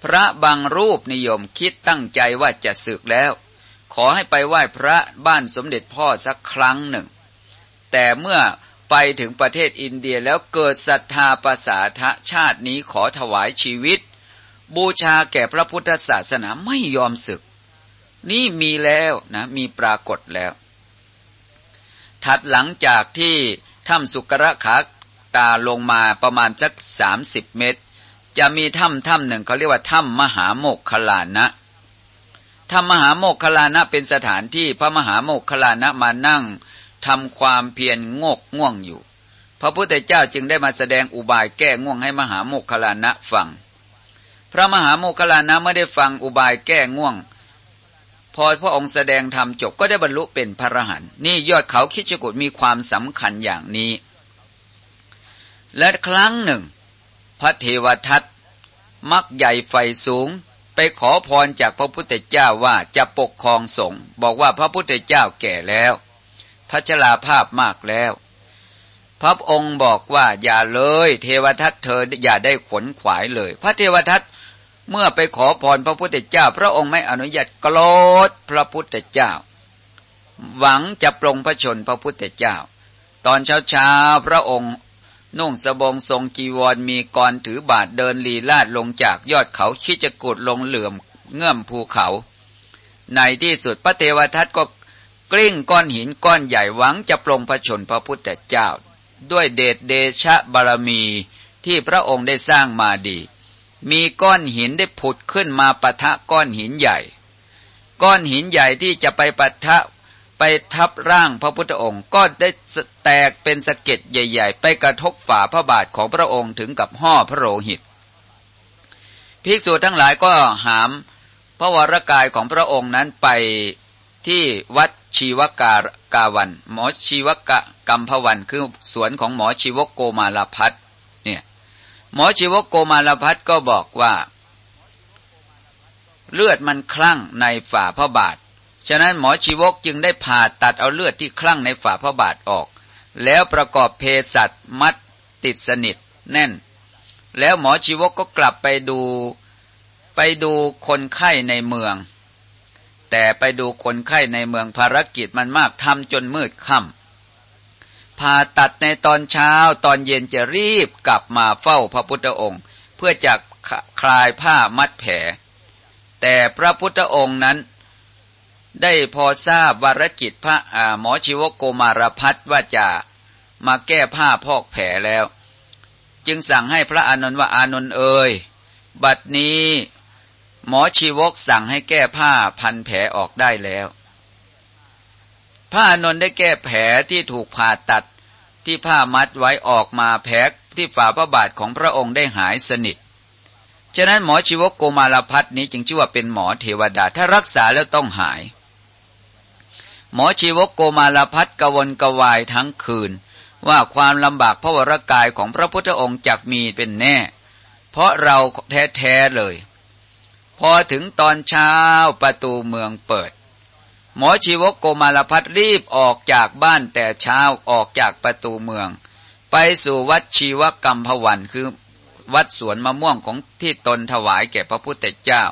พระบางรูปนิยมคิดตั้งใจว่าจะศึกแล้ว ขอให้ไปไหว้พระบ้านสมเด็จพ่อสักครั้งหนึ่ง แต่เมื่อไปถึงประเทศอินเดียแล้วเกิดศรัทธาภาษาทะชาตินี้ขอถวายชีวิต บูชาแก่พระพุทธศาสนาไม่ยอมศึก นี่มีแล้วนะมีปรากฏแล้ว ถัดหลังจากที่ถ้ำสุกระขาตาลงมาประมาณสักสามสิบเมตร จะมีถ้ำถ้ำหนึ่งเขาเรียกว่าถ้ำมหาโมกขลานะถ้ำมหาโมกขลานะเป็นสถานที่พระมหาโมกขลานะมานั่งทำความเพียรงกง่วงอยู่ พระพุทธเจ้าจึงได้มาแสดงอุบายแก้ง่วงให้มหาโมคคลานะฟัง พระมหาโมคคลานะไม่ได้ฟังอุบายแก้ง่วง อพระองค์แสดงธรรมจบก็ได้บรรลุเป็นพระอรหันต์นี่ยอดเขาคิดจกุฎมีความสำคัญอย่างนี้ และครั้งหนึ่ง พระเทวทัตมักใหญ่ไฟสูง ไปขอพรจากพระพุทธเจ้าว่าจะปกครองสงฆ์บอกว่าพระพุทธเจ้าแก่แล้ว พระชราภาพมากแล้ว พระองค์บอกว่าอย่าเลย เทวทัตเธออย่าได้ขนขวายเลย พระเทวทัต เมื่อไปขอพรพระพุทธเจ้า พระองค์ไม่อนุญาตโกรธพระพุทธเจ้า หวังจะปรงพระชนพระพุทธเจ้า ตอนเช้าเช้าพระองค์ นุ่งสบงทรงจีวรมีกรถือบาทเดินลีลาดลงจากยอดเขาคิจกุดลงเหลื่อมเงื่อมภูเขา ในที่สุดพระเทวทัตก็กลิ้งก้อนหินก้อนใหญ่หวังจะปลงพระชนพระพุทธเจ้า ด้วยเดชเดชะบารมีที่พระองค์ได้สร้างมาดี มีก้อนหินได้ผุดขึ้นมาปะทะก้อนหินใหญ่ ก้อนหินใหญ่ที่จะไปปะทะไปทับร่างพระพุทธองค์ ก็ได้แตกเป็นสะเก็ดใหญ่ ๆ ไปกระทบฝ่าพระบาทของพระองค์ถึงกับห่อพระโลหิต ภิกษุทั้งหลายก็หามพระวรากายของพระองค์นั้นไปที่วัดชีวกากาวัน หมอชีวกะกัมพวันคือสวนของหมอชีวกโกมาลพัฒนี่ย หมอชีวกโกมาลพัฒก็บอกว่า เลือดมันคลั่งในฝ่าพระบาท ฉะนั้นหมอชีวกจึงได้ผ่าตัดเอาเลือดที่คลั่งในฝ่าพระบาทออก แล้วประกอบเพสัตมัดติดสนิทแน่น แล้วหมอชีวกก็กลับไปดูไปดูคนไข้ในเมือง แต่ไปดูคนไข้ในเมืองภารกิจมันมากทำจนมืดค่ำ ผ่าตัดในตอนเช้าตอนเย็นจะรีบกลับมาเฝ้าพระพุทธองค์ เพื่อจะคลายผ้ามัดแผล แต่พระพุทธองค์นั้น ได้พอทราบวรจิตพระหมอชีวโกมารพัฒว่าจะมาแก้ผ้าพอกแผลแล้ว จึงสั่งให้พระอานนท์ว่าอานนท์เอ่ยบัดนี้ หมอชีวกสั่งให้แก้ผ้าพันแผลออกได้แล้ว พระอนนท์ได้แก้แผลที่ถูกผ่าตัดที่ผ้ามัดไว้ออกมาแผลที่ฝ่าพระบาทของพระองค์ได้หายสนิท ฉะนั้นหมอชีวกโกมารพัฒนี้จึงชื่อว่าเป็นหมอเทวดา ถ้ารักษาแล้วต้องหาย หมอชีวกโกมารพัฒกวนกวายทั้งคืน ว่าความลำบากพระวรกายของพระพุทธองค์จักมีเป็นแน่ เพราะเราแท้ๆเลย พอถึงตอนเช้าประตูเมืองเปิด หมอชีวกโกมารพัฒรีบออกจากบ้านแต่เช้าออกจากประตูเมือง ไปสู่วัดชีวกรรมพวันคือวัดสวนมะม่วงของที่ตนถวายแก่พระพุทธเจ้า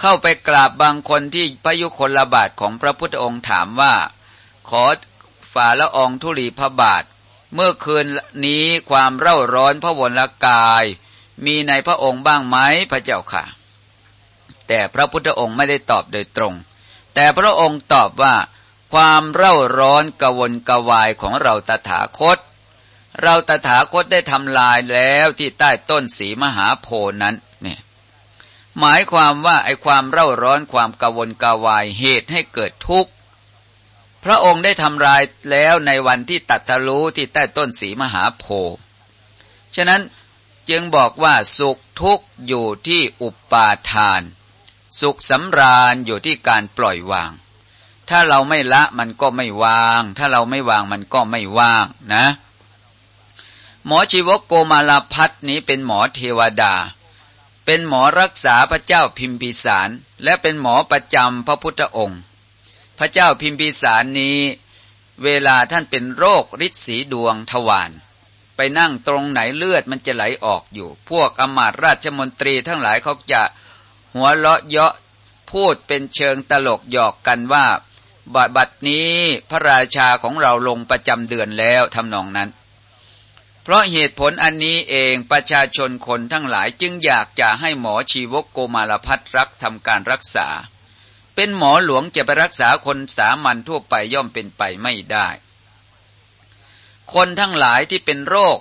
เข้าไปกราบบางคนที่พยุคลบาทของพระพุทธองค์ถามว่า ขอฝ่าละองธุลีพระบาท เมื่อคืนนี้ความเร่าร้อนพระวรกาย มีในพระองค์บ้างไหมพระเจ้าค่ะ แต่พระพุทธองค์ไม่ได้ตอบโดยตรง แต่พระองค์ตอบว่า ความเร่าร้อนกวนกวายของเราตถาคต เราตถาคตได้ทำลายแล้วที่ใต้ต้นสีมหาโพนั้นเนี่ยหมายความว่าไอความเร่าร้อนความกวนกวายเหตุให้เกิดทุกข์พระองค์ได้ทำลายแล้วในวันที่ตัดทะลุที่ใต้ต้นสีมหาโพฉะนั้นจึงบอกว่าสุขทุกข์อยู่ที่อุปาทาน สุขสำราญอยู่ที่การปล่อยวาง ถ้าเราไม่ละมันก็ไม่วาง ถ้าเราไม่วางมันก็ไม่ว่างนะ หมอชีวกโกมาลพัฒนี้เป็นหมอเทวดา เป็นหมอรักษาพระเจ้าพิมพิสาร และเป็นหมอประจำพระพุทธองค์ พระเจ้าพิมพิสารนี้ เวลาท่านเป็นโรคฤทธิ์สีดวงทวารไปนั่งตรงไหนเลือดมันจะไหลออกอยู่ พวกอมาตราชมนตรีทั้งหลายเขาจะ หัวเลาะเยาะพูดเป็นเชิงตลกหยอกกันว่าบัดบัดนี้พระราชาของเราลงประจำเดือนแล้วทำนองนั้น เพราะเหตุผลอันนี้เองประชาชนคนทั้งหลายจึงอยากจะให้หมอชีวกโกมารพัฒรักทำการรักษา เป็นหมอหลวงจะไปรักษาคนสามัญทั่วไปย่อมเป็นไปไม่ได้ คนทั้งหลายที่เป็นโรค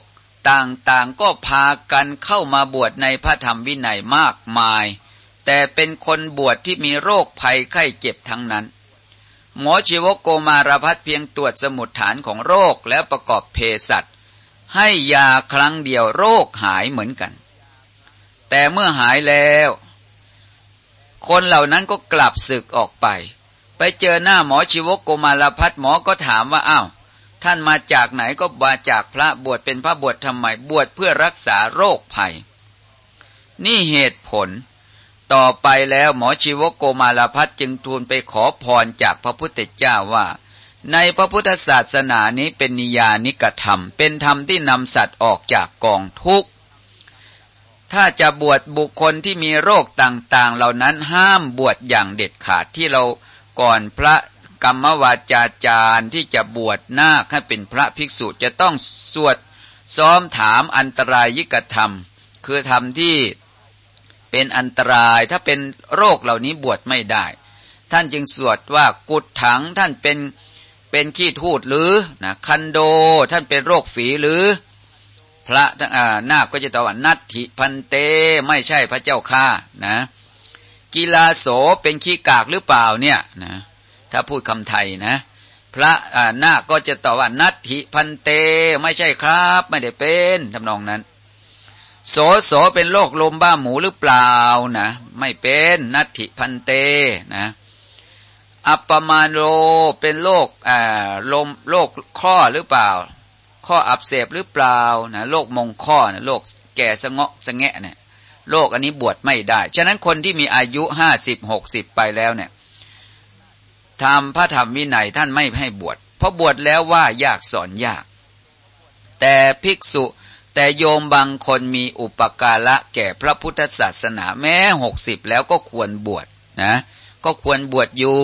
ต่างๆก็พากันเข้ามาบวชในพระธรรมวินัยมากมาย แต่เป็นคนบวชที่มีโรคภัยไข้เจ็บทั้งนั้น หมอชีวโกมารพัฒเพียงตรวจสมุดฐานของโรคแล้วประกอบเภสัชให้ยาครั้งเดียวโรคหายเหมือนกัน แต่เมื่อหายแล้ว คนเหล่านั้นก็กลับศึกออกไป ไปเจอหน้าหมอชีวกโกมารพัฒหมอก็ถามว่าอ้าวท่านมาจากไหนก็มาจากพระบวชเป็นพระบวชทำไมบวชเพื่อรักษาโรคภัย นี่เหตุผล ต่อไปแล้วหมอชีวโกมารพัฒจึงทูลไปขอพรจากพระพุทธเจ้าว่า ในพระพุทธศาสนานี้เป็นนิยานิกธรรม เป็นธรรมที่นำสัตว์ออกจากกองทุกข์ ถ้าจะบวชบุคคลที่มีโรคต่างๆ เหล่านั้นห้ามบวชอย่างเด็ดขาดที่เราก่อนพระกรรมวาจาจารย์ที่จะบวชหน้าให้เป็นพระภิกษุจะต้องสวดซ้อมถามอันตรายยิกธรรม คือธรรมที่ เป็นอันตรายถ้าเป็นโรคเหล่านี้บวชไม่ได้ ท่านจึงสวดว่ากุดถังท่านเป็นเป็นขี้ทูดหรือนะคันโดท่านเป็นโรคฝีหรือ พระนาคก็จะตอบว่านัตถิพันเตไม่ใช่พระเจ้าข้านะกีฬาโสเป็นขี้กากหรือเปล่าเนี่ยนะถ้าพูดคำไทยนะ พระนาคก็จะตอบว่านัตถิพันเตไม่ใช่ครับ ไม่ได้เป็นทำนองนั้น โสโสเป็นโรคลมบ้าหมูหรือเปล่านะไม่เป็นนัตถิพันเตนะอัปปมาโลเป็นโรคลมโรคข้อหรือเปล่า ข้ออับเสบหรือเปล่านะโรคมงข้อนะโรคแก่สะเงาะสะแงะเนี่ยโรคอันนี้บวชไม่ได้ ฉะนั้นคนที่มีอายุห้าสิบหกสิบไปแล้วเนี่ยทำพระธรรมวินัยท่านไม่ให้บวชเพราะบวชแล้วว่ายากสอนยาก แต่ภิกษุ แต่โยมบางคนมีอุปการะแก่พระพุทธศาสนาแม้หกสิบแล้วก็ควรบวชนะ ก็ควรบวชอยู่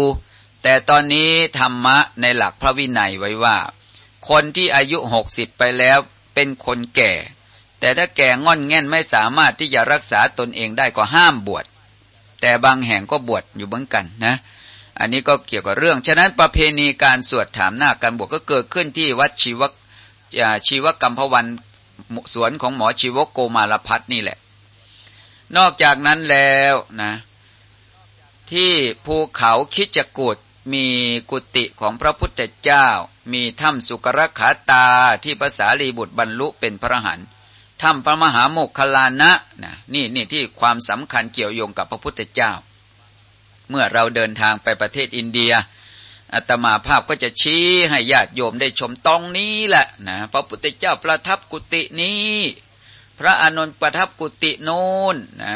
แต่ตอนนี้ธรรมะในหลักพระวินัยไว้ว่า คนที่อายุหกสิบไปแล้วเป็นคนแก่ แต่ถ้าแก่ง่อนแง่นไม่สามารถที่จะรักษาตนเองได้ก็ห้ามบวชแต่บางแห่งก็บวชอยู่เหมือนกันนะ อันนี้ก็เกี่ยวกับเรื่อง ฉะนั้นประเพณีการสวดถามหน้าการบวชก็เกิดขึ้นที่วัดชีวชีวกรรมพวัน สวนของหมอชีวกโกมาลพัฒนี่แหละ นอกจากนั้นแล้วนะ ที่ภูเขาคิจกูดมีกุฏิของพระพุทธเจ้า มีถ้ำสุกรขาตาที่ภาษาลีบุตรบรรลุเป็นพระหันถ้ำพระมหาโมคคลานะนะนี่นี่ที่ความสำคัญเกี่ยวโยงกับพระพุทธเจ้า เมื่อเราเดินทางไปประเทศอินเดีย อาตมาภาพก็จะชี้ให้ญาติโยมได้ชมตรงนี้แหละนะพระพุทธเจ้าประทับกุฏินี้ พระอานนท์ประทับกุฏิโน้นนะ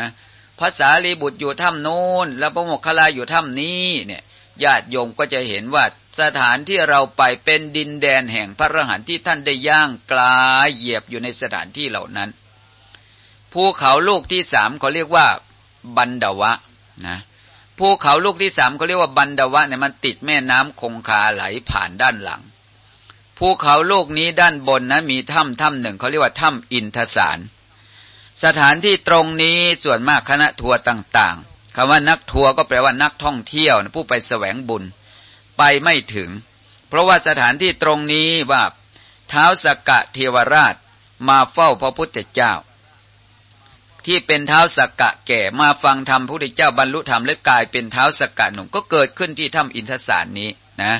ภาษาลีบุตรอยู่ถ้ำโน้นแล้วพระโมคคัลลาอยู่ถ้ำนี้เนี่ยญาติโยมก็จะเห็นว่าสถานที่เราไปเป็นดินแดนแห่งพระรหันต์ที่ท่านได้ย่างกลาเหยียบอยู่ในสถานที่เหล่านั้นภูเขาลูกที่สามเขาเรียกว่า บันดาวะนะ ภูเขาลูกที่สามเขาเรียกว่าบันดาวะเนี่ยมันติดแม่น้ำคงคาไหลผ่านด้านหลัง ภูเขาลูกนี้ด้านบนนะมีถ้ำถ้ำหนึ่งเขาเรียกว่าถ้ำอินทสาร สถานที่ตรงนี้ส่วนมากคณะทัวร์ต่างๆคำว่านักทัวร์ก็แปลว่านักท่องเที่ยวผู้ไปแสวงบุญไปไม่ถึง เพราะว่าสถานที่ตรงนี้ว่าเท้าสกกะเทวราชมาเฝ้าพระพุทธเจ้า ที่เป็นเท้าสักกะแก่มาฟังธรรมพระพุทธเจ้าบรรลุธรรมและกลายเป็นเท้าสักกะหนุ่มก็เกิดขึ้นที่ถ้ำอินทสารนี้นะ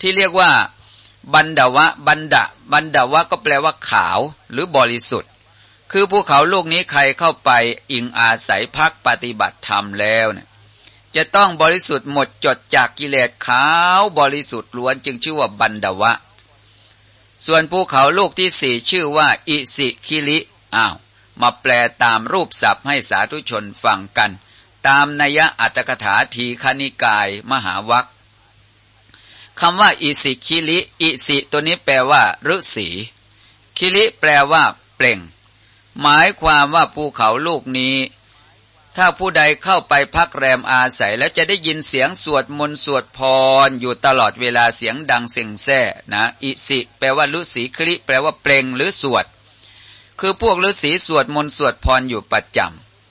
ที่เรียกว่าบันดาวะบันดาบันดาวะก็แปลว่าขาวหรือบริสุทธิ์ คือภูเขาลูกนี้ใครเข้าไปอิงอาศัยพักปฏิบัติธรรมแล้วเนี่ยจะต้องบริสุทธิ์หมดจดจากกิเลสขาวบริสุทธิ์ล้วนจึงชื่อว่าบันดาวะ ส่วนภูเขาลูกที่สี่ชื่อว่า อิสิคิลิอ้าว มาแปลตามรูปศัพท์ให้สาธุชนฟังกัน ตามนัยอัตถกถาทีคณิกายมหาวัคคำว่าอิสิคิลิอิสิตัวนี้แปลว่าฤษีคิลิแปลว่า เปล่ง หมายความว่าภูเขาลูกนี้ ถ้าผู้ใดเข้าไปพักแรมอาศัย แล้วจะได้ยินเสียงสวดมนต์สวดพรอยู่ตลอดเวลาเสียงดังเสียงแซ่นะอิสิแปลว่าฤษีคิลิแปลว่าเปล่งหรือสวด คือพวกฤาษีสวดมนต์สวดพรอยู่ประจ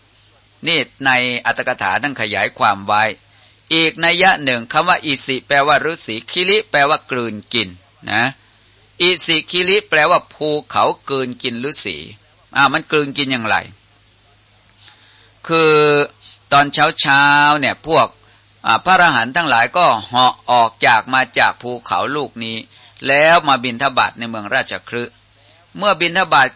ำนี่ในอัตถกถาตั้งขยายความไว้ อีกนัยยะหนึ่งคำว่าอิสิแปลว่าฤาษีคิริแปลว่ากลืนกินนะอิสิคิริแปลว่าภูเขากลืนกินฤาษีอ่ามันกลืนกินอย่างไร คือตอนเช้าเช้าเนี่ยพวกพระอรหันต์ทั้งหลายก็เหาะออกจากมาจากภูเขาลูกนี้ แล้วมาบินทบาทในเมืองราชครืเมื่อบินทบาท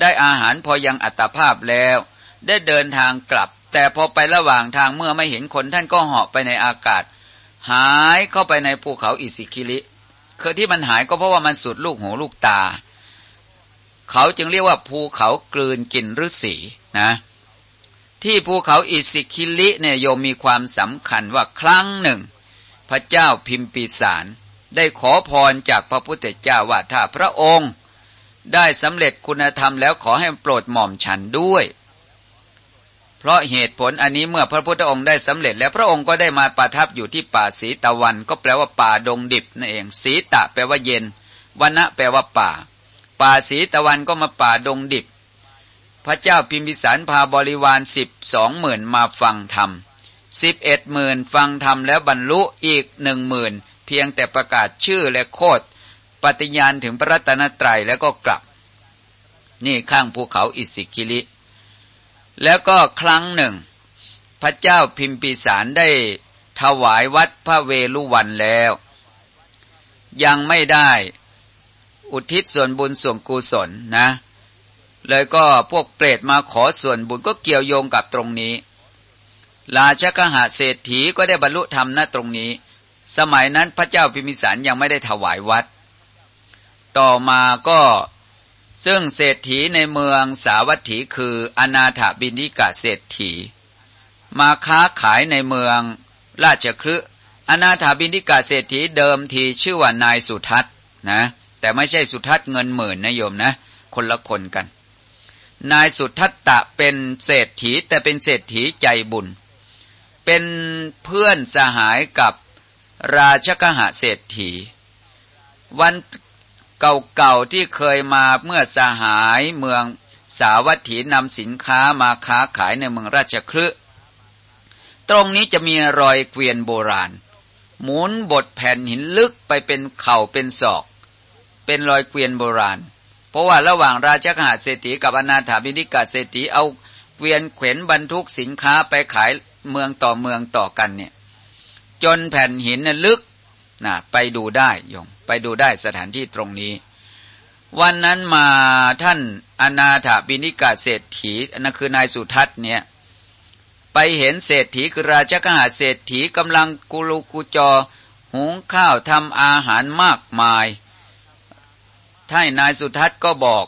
ได้อาหารพอยังอัตภาพแล้ว ได้เดินทางกลับ แต่พอไประหว่างทางเมื่อไม่เห็นคนท่านก็เหาะไปในอากาศ หายเข้าไปในภูเขาอิสิคิลิคือที่มันหายก็เพราะว่ามันสุดลูกหูลูกตา เขาจึงเรียกว่าภูเขากลืนกินฤาษีนะ ที่ภูเขาอิสิคิลิเนี่ยโยมมีความสำคัญว่าครั้งหนึ่ง พระเจ้าพิมพิสาร ได้ขอพรจากพระพุทธเจ้าว่าถ้าพระองค์ ได้สำเร็จคุณธรรมแล้วขอให้โปรดหม่อมฉันด้วย เพราะเหตุผลอันนี้เมื่อพระพุทธองค์ได้สำเร็จ แล้วพระองค์ก็ได้มาประทับอยู่ที่ป่าสีตะวัน ก็แปลว่าป่าดงดิบนั่นเอง สีตะแปลว่าเย็นวันะแปลว่าป่า ป่าสีตะวันก็มาป่าดงดิบ พระเจ้าพิมพิสารพาบริวารสิบสองหมื่นมาฟังธรรมสิบเอ็ดหมื่นฟังธรรมแล้วบรรลุอีกหนึ่งหมื่นเพียงแต่ประกาศชื่อและโคด ปฏิญาณถึงพระรัตนตรัยแล้วก็กลับ นี่ข้างภูเขาอิสิคิลิแล้วก็ครั้งหนึ่ง พระเจ้าพิมพิสารได้ถวายวัดพระเวลุวันแล้ว ยังไม่ได้อุทิศส่วนบุญส่วนกุศลนะ เลยก็พวกเปรตมาขอส่วนบุญก็เกี่ยวโยงกับตรงนี้ ราชกหาเศรษฐีก็ได้บรรลุธรรมณตรงนี้ สมัยนั้นพระเจ้าพิมพิสารยังไม่ได้ถวายวัด ต่อมาก็ซึ่งเศรษฐีในเมืองสาวัตถีคืออนาถบินิกาเศรษฐี มาค้าขายในเมืองราชคฤห์อนาถาบินิกาเศรษฐีเดิมทีชื่อว่านายสุทัศนะแต่ไม่ใช่สุทัศน์เงินหมื่นนะโยมนะ คนละคนกัน นายสุทัตตะเป็นเศรษฐีแต่เป็นเศรษฐีใจบุญ เป็นเพื่อนสหายกับราชกหะเศรษฐี วัน เก่าๆที่เคยมาเมื่อสหายเมืองสาวัตถีนำสินค้ามาค้าขายในเมืองราชคฤห์ตรงนี้จะมีรอยเกวียนโบราณ หมุนบดแผ่นหินลึกไปเป็นเข่าเป็นศอก เป็นรอยเกวียนโบราณ เพราะว่าระหว่างราชกหาเศรษฐีกับอนาถาบินิกาเศรษฐีเอาเกวียนเขวนบรรทุกสินค้าไปขายเมืองต่อเมืองต่อกันเนี่ย จนแผ่นหินน่ะลึกนะไปดูได้ยง ไปดูได้สถานที่ตรงนี้ วันนั้นมาท่านอนาถาบินิกาเศรษฐีนั่นคือนายสุทัศน์เนี่ยไปเห็นเศรษฐีคือราชกหาเศรษฐีกำลังกุลูกุจอ หุงข้าวทำอาหารมากมายท่านนายสุทัศน์ก็บอก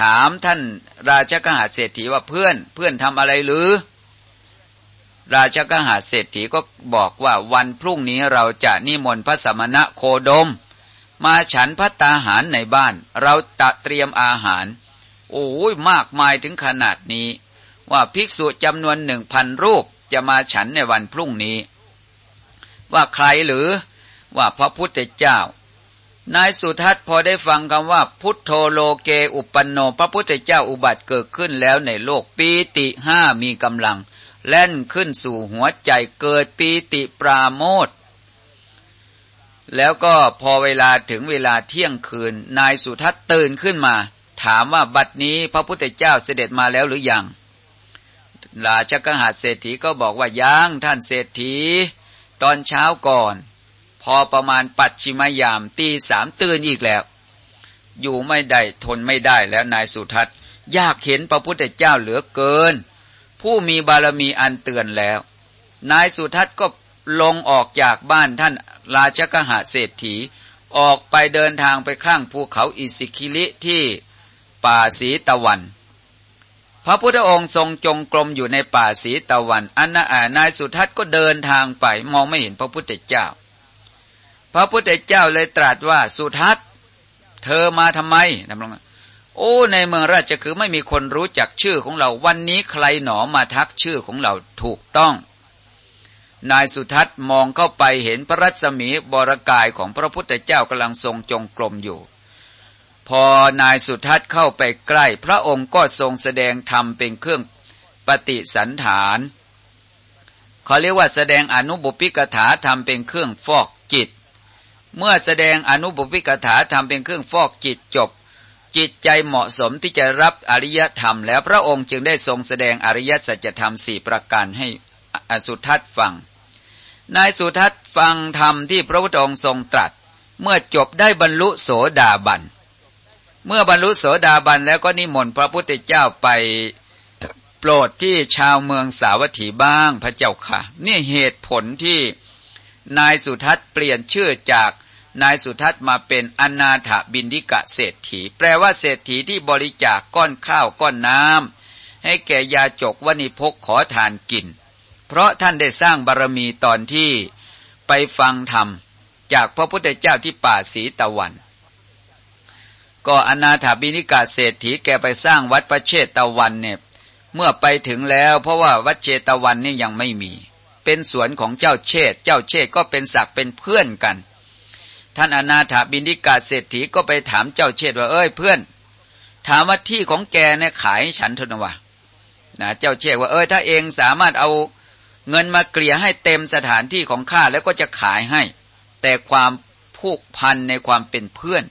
ถามท่านราชกหาเศรษฐีว่าเพื่อนเพื่อนทำอะไรหรือ ราชกหาเศรษฐีก็บอกว่าวันพรุ่งนี้เราจะนิมนต์พระสมณะโคดม มาฉันพัตตาหารในบ้าน เราตะเตรียมอาหาร โอ้ยมากมายถึงขนาดนี้ ว่าภิกษุจำนวนหนึ่งพันรูปจะมาฉันในวันพรุ่งนี้ ว่าใครหรือว่าพระพุทธเจ้า นายสุทัศน์พอได้ฟังคำว่าพุทโธโลเกอุปันโน พระพุทธเจ้าอุบัติเกิดขึ้นแล้วในโลกปีติห้ามีกำลัง แล่นขึ้นสู่หัวใจเกิดปีติปราโมทแล้วก็พอเวลาถึงเวลาเที่ยงคืน นายสุทัศน์ตื่นขึ้นมา ถามว่าบัดนี้พระพุทธเจ้าเสด็จมาแล้วหรือยังราชกหัสเศรษฐีก็บอกว่ายังท่านเศรษฐี ตอนเช้าก่อน พอประมาณปัดชิมยามตีสามตื่นอีกแล้ว อยู่ไม่ได้ทนไม่ได้แล้วนายสุทัศน์ ยากเห็นพระพุทธเจ้าเหลือเกิน ผู้มีบารมีอันเตือนแล้ว นายสุทัศน์ก็ลงออกจากบ้านท่านราชกหะเศรษฐี ออกไปเดินทางไปข้างภูเขาอิสิคิลิที่ป่าสีตะวัน พระพุทธองค์ทรงจงกรมอยู่ในป่าสีตะวันอันนานายสุทัศน์ก็เดินทางไปมองไม่เห็นพระพุทธเจ้า พระพุทธเจ้าเลยตรัสว่าสุทัศน์ เธอมาทำไมดำรง โอ้ในเมืองราชคือไม่มีคนรู้จักชื่อของเรา วันนี้ใครหนอมาทักชื่อของเราถูกต้อง นายสุทัศน์มองเข้าไปเห็นพระรัศมีบรกายของพระพุทธเจ้ากำลังทรงจงกรมอยู่ พอนายสุทัศน์เข้าไปใกล้ พระองค์ก็ทรงแสดงธรรมเป็นเครื่องปฏิสันฐานเขาเรียกว่าแสดงอนุบุพิกถาธรรมเป็นเครื่องฟอกจิต เมื่อแสดงอนุบุพิกถาธรรมเป็นเครื่องฟอกจิตจบ จิตใจเหมาะสมที่จะรับอริยธรรม แล้วพระองค์จึงได้ทรงแสดงอริยสัจธรรมสี่ประการให้อสุทัศน์ฟัง นายสุทัศน์ฟังธรรมที่พระพุทธองค์ทรงตรัส เมื่อจบได้บรรลุโสดาบัน เมื่อบรรลุโสดาบันแล้วก็นิมนต์พระพุทธเจ้าไปโปรดที่ชาวเมืองสาวัตถีบ้างพระเจ้าค่ะ นี่เหตุผลที่นายสุทัศน์เปลี่ยนชื่อจาก นายสุทัศน์มาเป็นอนาถบินดิกะเศรษฐี แปลว่าเศรษฐีที่บริจาคก้อนข้าวก้อนน้ำให้แก่ยาจกวณิพกขอทานกิน เพราะท่านได้สร้างบารมีตอนที่ไปฟังธรรม จากพระพุทธเจ้าที่ป่าสีตะวัน ก็อนาถาบินิกาเศรษฐีแกไปสร้างวัดพระเชตะวันเนี่ยเมื่อไปถึงแล้ว เพราะว่าวัดเชตะวันนี่ยังไม่มี เป็นสวนของเจ้าเชษเจ้าเชษก็เป็นศักดิ์เป็นเพื่อนกัน ท่านอนาถาบินิกาเศรษฐีก็ไปถามเจ้าเชษว่าเอ้ยเพื่อน ถามว่าที่ของแกเนี่ยขายฉันทนวะนะเจ้าเชษว่าเอ้ยถ้าเองสามารถเอาเงินมาเกลี่ยให้เต็มสถานที่ของข้าแล้วก็จะขายให้ แต่ความผูกพันในความเป็นเพื่อน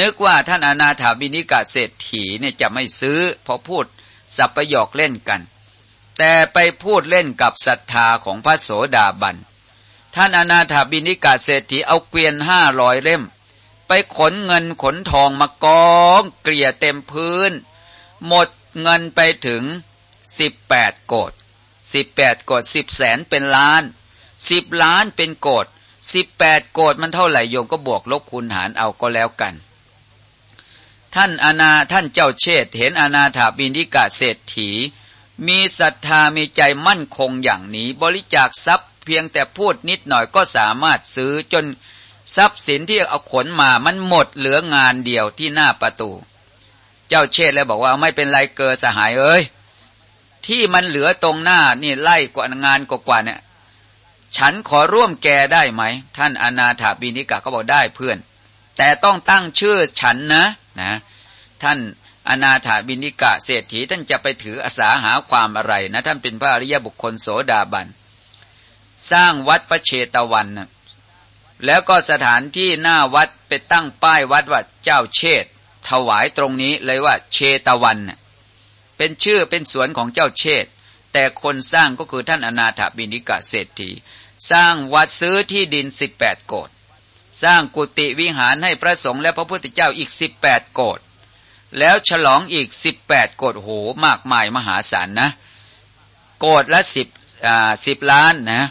นึกว่าท่านอนาถาบินิกาเศรษฐีเนี่ยจะไม่ซื้อพอพูดสับประยอกเล่นกัน แต่ไปพูดเล่นกับศรัทธาของพระโสดาบัน ท่านอนาถาบินิกาเศรษฐีเอาเกวียนห้าร้อยเล่ม ไปขนเงินขนทองมากองเกลี่ยเต็มพื้น หมดเงินไปถึงสิบแปดโกดสิบแปดโกดสิบแสนเป็นล้านสิบล้านเป็นโกดสิบแปดโกดมันเท่าไหร่โยมก็บวกลบคูณหารเอาก็แล้วกัน ท่านอนาท่านเจ้าเชษเห็นอนาถาบินิกาเศรษฐี มีศรัทธามีใจมั่นคงอย่างนี้ บริจาคทรัพย์ เพียงแต่พูดนิดหน่อยก็สามารถซื้อจนทรัพย์สินที่เอาขนมามันหมดเหลืองานเดียวที่หน้าประตู เจ้าเชษแล้วบอกว่าไม่เป็นไรเกิดสหายเอ้ยที่มันเหลือตรงหน้านี่ไล่กว่างานกว่าเนี่ยฉันขอร่วมแกได้ไหม ท่านอนาถาบินิกะก็บอกได้เพื่อน แต่ต้องตั้งชื่อฉันนะนะ ท่านอนาถาบินิกะเศรษฐีท่านจะไปถืออาสาหาความอะไรนะ ท่านเป็นพระอริยบุคคลโสดาบัน สร้างวัดพระเชตวันนะแล้วก็สถานที่หน้าวัดไปตั้งป้ายวัดว่าเจ้าเชษถวายตรงนี้เลยว่า เชตวันเป็นชื่อเป็นสวนของเจ้าเชษแต่คนสร้างก็คือท่านอนาถบินิกะเศรษฐี สร้างวัดซื้อที่ดินสิบแปดโกดสร้างกุฏิวิหารให้พระสงฆ์และพระพุทธเจ้าอีกสิบแปดโกดแล้วฉลองอีกสิบแปดโกดโหมากมายมหาศาลนะ โกดละสิบอ่าสิบล้านนะ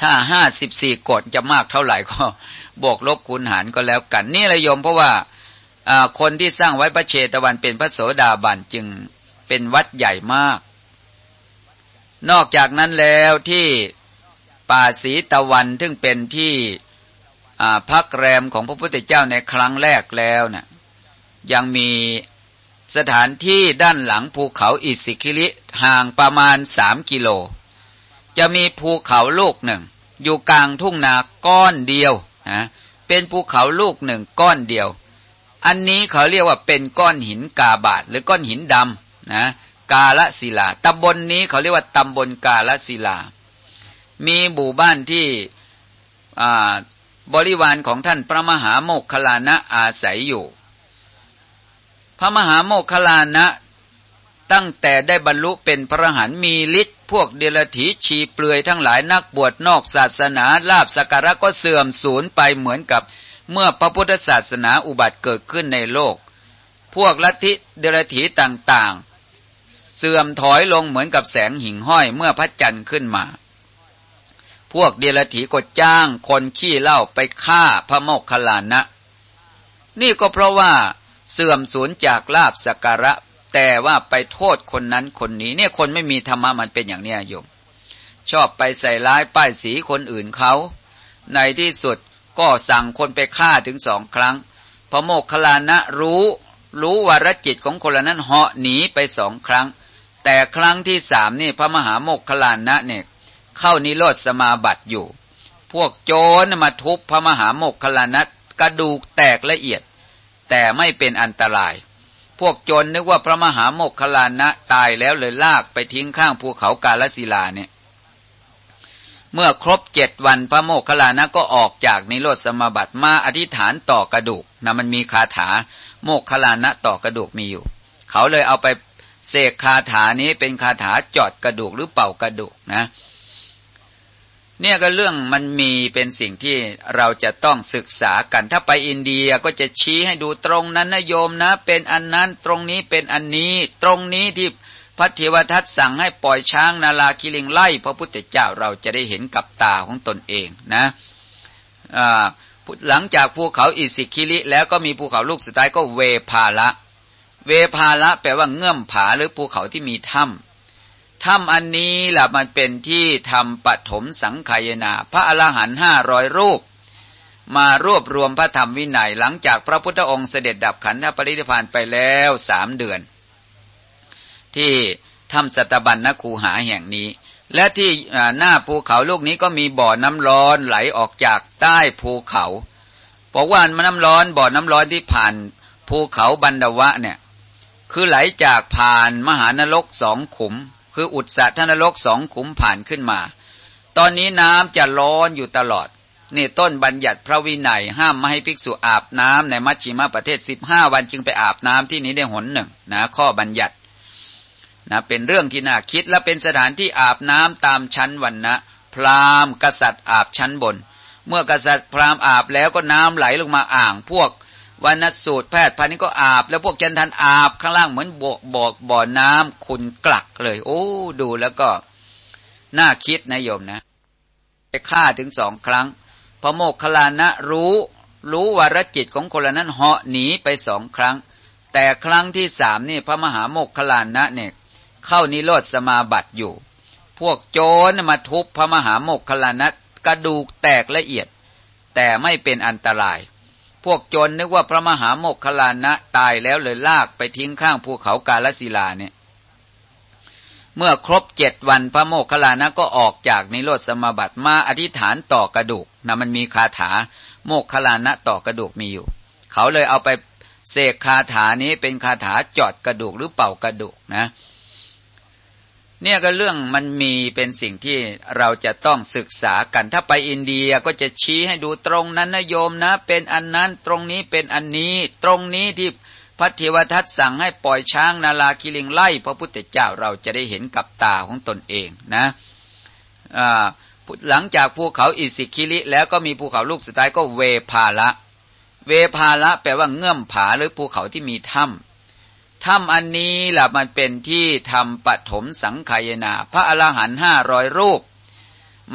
ถ้าห้าสิบสี่กดจะมากเท่าไหร่ก็บวกลบคูณหารก็แล้วกัน นี่ระยมเพราะว่าคนที่สร้างไว้พระเชตวันเป็นพระโสดาบันจึงเป็นวัดใหญ่มาก นอกจากนั้นแล้วที่ป่าสีตะวันซึ่งเป็นที่พักแรมของพระพุทธเจ้าในครั้งแรกแล้วนะ่ะยังมีสถานที่ด้านหลังภูเขาอิสิคิลิห่างประมาณสามกิโล จะมีภูเขาลูกหนึ่ง อยู่กลางทุ่งนาก้อนเดียวนะเป็นภูเขาลูกหนึ่งก้อนเดียว อันนี้เขาเรียกว่าเป็นก้อนหินกาบาดหรือก้อนหินดำนะกาละศิลาตำบลนนี้เขาเรียกว่าตำบลกาละศิลา มีหมู่บ้านที่บริวารของท่านพระมหาโมกขลานะอาศัยอยู่ พระมหาโมกขลานะ ตั้งแต่ได้บรรลุเป็นพระหันมีฤทธิ์พวกเดลถีชีเปลือยทั้งหลายนักบวชนอกศาสนาลาบสักการะก็เสื่อมสูญไปเหมือนกับเมื่อพระพุทธศาสนาอุบัติเกิดขึ้นในโลก พวกลัทธิเดลถีต่างๆ เสื่อมถอยลงเหมือนกับแสงหิ่งห้อยเมื่อพระจันทร์ขึ้นมา พวกเดลถีก็จ้างคนขี้เล่าไปฆ่าพระโมกขลานะ นี่ก็เพราะว่าเสื่อมสูญจากลาบสักการะ แต่ว่าไปโทษคนนั้นคนนี้ เนี่ยคนไม่มีธรรมะมันเป็นอย่างเนี้ยโยม ชอบไปใส่ร้ายป้ายสีคนอื่นเขาในที่สุดก็สั่งคนไปฆ่าถึงสองครั้ง พระโมกขลานะรู้รู้วารจิตของคนนั้นเหาะหนีไปสองครั้ง แต่ครั้งที่สามนี่พระมหาโมกขลานะเนี่ยเข้านิโรธสมาบัติอยู่ พวกโจรมาทุบพระมหาโมกขลานัตกระดูกแตกละเอียด แต่ไม่เป็นอันตราย พวกโจรนึกว่าพระมหาโมกขลานะตายแล้วเลยลากไปทิ้งข้างภูเขากาลสิลาเนี่ย เมื่อครบเจ็ดวันพระโมกขลานะก็ออกจากนิโรธสมาบัติมาอธิษฐานต่อกระดูกนะมันมีคาถาโมกขลานะต่อกระดูกมีอยู่ เขาเลยเอาไปเสกคาถานี้เป็นคาถาจอดกระดูกหรือเป่ากระดูกนะเเนี่ยก็เรื่องมันมีเป็นสิ่งที่เราจะต้องศึกษากัน ถ้าไปอินเดียก็จะชี้ให้ดูตรงนั้นนะโยมนะ เป็นอันนั้นตรงนี้เป็นอันนี้ ตรงนี้ที่พระเทวทัตสั่งให้ปล่อยช้างนาลาคิลิงไล่ พระพุทธเจ้าเราจะได้เห็นกับตาของตนเองนะหลังจากภูเขาอิสิคิลิแล้วก็มีภูเขาลูกสุดท้ายก็เวพาละ เวพาละแปลว่าเงื่อมผาหรือภูเขาที่มีถ้ำ ถ้ำอันนี้ล่ะมันเป็นที่ทำปฐมสังขายนา พระอรหันต์ห้าร้อยรูป มารวบรวมพระธรรมวินัยหลังจากพระพุทธองค์เสด็จดับขันธปรินิพานไปแล้วสามเดือน ที่ถ้ำสัตบัญนคูหาแห่งนี้ และที่หน้าภูเขาลูกนี้ก็มีบ่อน้ำร้อนไหลออกจากใต้ภูเขาบอกว่ามันน้ำร้อนบ่อน้ำร้อนที่ผ่านภูเขาบันดวะเนี่ย คือไหลจากผ่านมหานรกสองขุม คืออุตสะทนรกสองขุมผ่านขึ้นมา ตอนนี้น้ำจะร้อนอยู่ตลอด นี่ต้นบัญญัติพระวินัยห้ามไม่ให้ภิกษุอาบน้ำในมัชชิมประเทศสิบห้าวันจึงไปอาบน้ำที่นี้ได้หนหนึ่งนะข้อบัญญัตินะเป็นเรื่องที่น่าคิดและเป็นสถานที่อาบน้ำตามชั้นวันนะพราหมณ์กษัตริย์อาบชั้นบน เมื่อกษัตริย์พราหมณ์อาบแล้วก็น้ำไหลลงมาอ่างพวก วันนัดสูตรแพทย์พันนี้ก็อาบ แล้วพวกจันทันอาบข้างล่างเหมือนบ่อบ่อบ่อน้ำขุนกลักเลย โอ้ดูแล้วก็น่าคิดนะโยมนะไปฆ่าถึงสองครั้ง พระโมกขลานะรู้รู้วารจิตของคนนั้นเหาะหนีไปสองครั้ง แต่ครั้งที่สามนี่พระมหาโมกขลานะเนี่ยเข้านิโรธสมาบัติอยู่ พวกโจรมาทุบพระมหาโมกขลานะกระดูกแตกละเอียด แต่ไม่เป็นอันตราย พวกโจรนึกว่าพระมหาโมกขลานะตายแล้วเลยลากไปทิ้งข้างภูเขากาลสิลาเนี่ย เมื่อครบเจ็ดวันพระโมกขลานะก็ออกจากนิโรธสมาบัติมาอธิษฐานต่อกระดูกนะมันมีคาถาโมกขลานะต่อกระดูกมีอยู่ เขาเลยเอาไปเสกคาถานี้เป็นคาถาจอดกระดูกหรือเป่ากระดูกนะเเนี่ยก็เรื่องมันมีเป็นสิ่งที่เราจะต้องศึกษากัน ถ้าไปอินเดียก็จะชี้ให้ดูตรงนั้นนะโยมนะ เป็นอันนั้นตรงนี้เป็นอันนี้ ตรงนี้ที่พระเทวทัตสั่งให้ปล่อยช้างนาลาคิลิงไล่ พระพุทธเจ้าเราจะได้เห็นกับตาของตนเองนะหลังจากภูเขาอิสิคิลิแล้วก็มีภูเขาลูกสุดท้ายก็เวพาละ เวพาละแปลว่าเงื่อมผาหรือภูเขาที่มีถ้ำ ถ้ำอันนี้ล่ะมันเป็นที่ทำปฐมสังขายนา พระอรหันต์ห้าร้อยรูป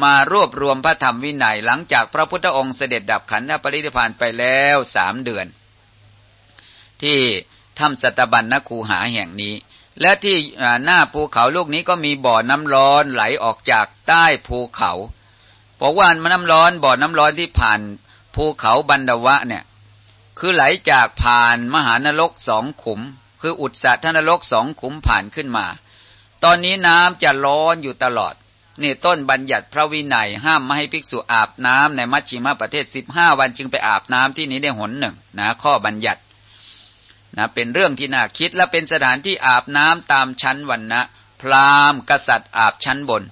มารวบรวมพระธรรมวินัยหลังจากพระพุทธองค์เสด็จดับขันธปรินิพานไปแล้วสามเดือน ที่ถ้ำสัตบัญนคูหาแห่งนี้ และที่หน้าภูเขาลูกนี้ก็มีบ่อน้ำร้อนไหลออกจากใต้ภูเขาบอกว่ามันน้ำร้อนบ่อน้ำร้อนที่ผ่านภูเขาบันดวะเนี่ย คือไหลจากผ่านมหานรกสองขุม คืออุตสาทนรกสองขุมผ่านขึ้นมา ตอนนี้น้ำจะร้อนอยู่ตลอด นี่ต้นบัญญัติพระวินัยห้ามไม่ให้ภิกษุอาบน้ำในมัชชิมประเทศสิบห้าวันจึงไปอาบน้ำที่นี้ได้หนหนึ่งนะข้อบัญญัตินะเป็นเรื่องที่น่าคิดและเป็นสถานที่อาบน้ำตามชั้นวันนะพราหมณ์กษัตริย์อาบชั้นบน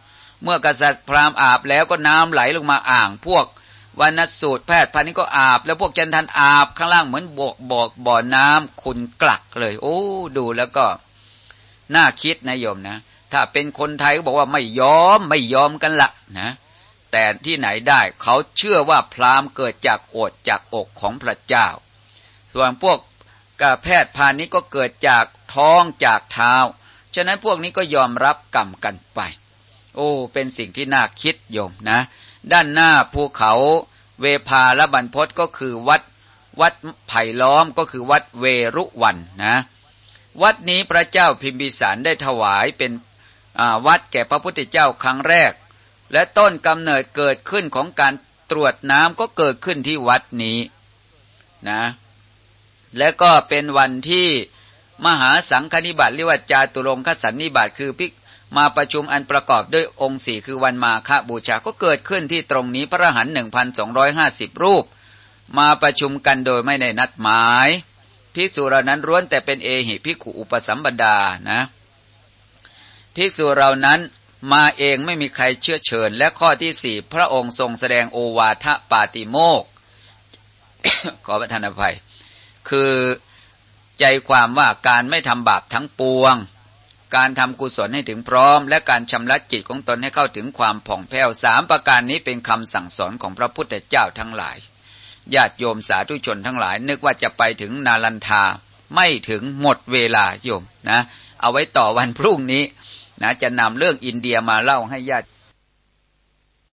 เมื่อกษัตริย์พราหมณ์อาบแล้วก็น้ำไหลลงมาอ่างพวก วันนัดสูตรแพทย์พันนี้ก็อาบ แล้วพวกจันทันอาบข้างล่างเหมือนบวกบอกบ่อน้ำขุนกลักเลย โอ้ดูแล้วก็ น่าคิดนะโยมนะ ถ้าเป็นคนไทยก็บอกว่าไม่ยอมไม่ยอมกันละนะ แต่ที่ไหนได้เขาเชื่อว่าพราหมณ์เกิดจากโอดจากอกของพระเจ้า ส่วนพวกกแพทย์พานี้ก็เกิดจากท้องจากเท้า ฉะนั้นพวกนี้ก็ยอมรับกรรมกันไป โอ้ เป็นสิ่งที่น่าคิดโยมนะ ด้านหน้าภูเขาเวพาและบรรพศก็คือวัดวัดไผ่ล้อมก็คือวัดเวรุวันนะ วัดนี้พระเจ้าพิมพิสารได้ถวายเป็นวัดแก่พระพุทธเจ้าครั้งแรก และต้นกำเนิดเกิดขึ้นของการตรวจน้ำก็เกิดขึ้นที่วัดนี้นะ และก็เป็นวันที่มหาสังฆนิบัติเรียกว่าจาตุรงคสันนิบัติคือพิก มาประชุมอันประกอบด้วยองค์สี่คือวันมาฆบูชาก็เกิดขึ้นที่ตรงนี้พระหันหนึ่งพันสองร้อยห้าสิบรูป มาประชุมกันโดยไม่ได้นัดหมายภิกษุเหล่านั้นร้วนแต่เป็นเอหิภิกขุอุปสัมบดานะภิกษุเหล่านั้นมาเองไม่มีใครเชื่อเชิญ และข้อที่สี่พระองค์ทรงแสดงโอวาทปาติโมก ขอประทานอภัย คือใจความว่าการไม่ทำบาปทั้งปวง การทำกุศลให้ถึงพร้อม และการชำระจิตของตนให้เข้าถึงความผ่องแผ้วสามประการนี้เป็นคำสั่งสอนของพระพุทธเจ้าทั้งหลายญาติโยมสาธุชนทั้งหลาย นึกว่าจะไปถึงนาลันทาไม่ถึงหมดเวลาโยมนะ เอาไว้ต่อวันพรุ่งนี้นะจะนำเรื่องอินเดียมาเล่าให้ญาติ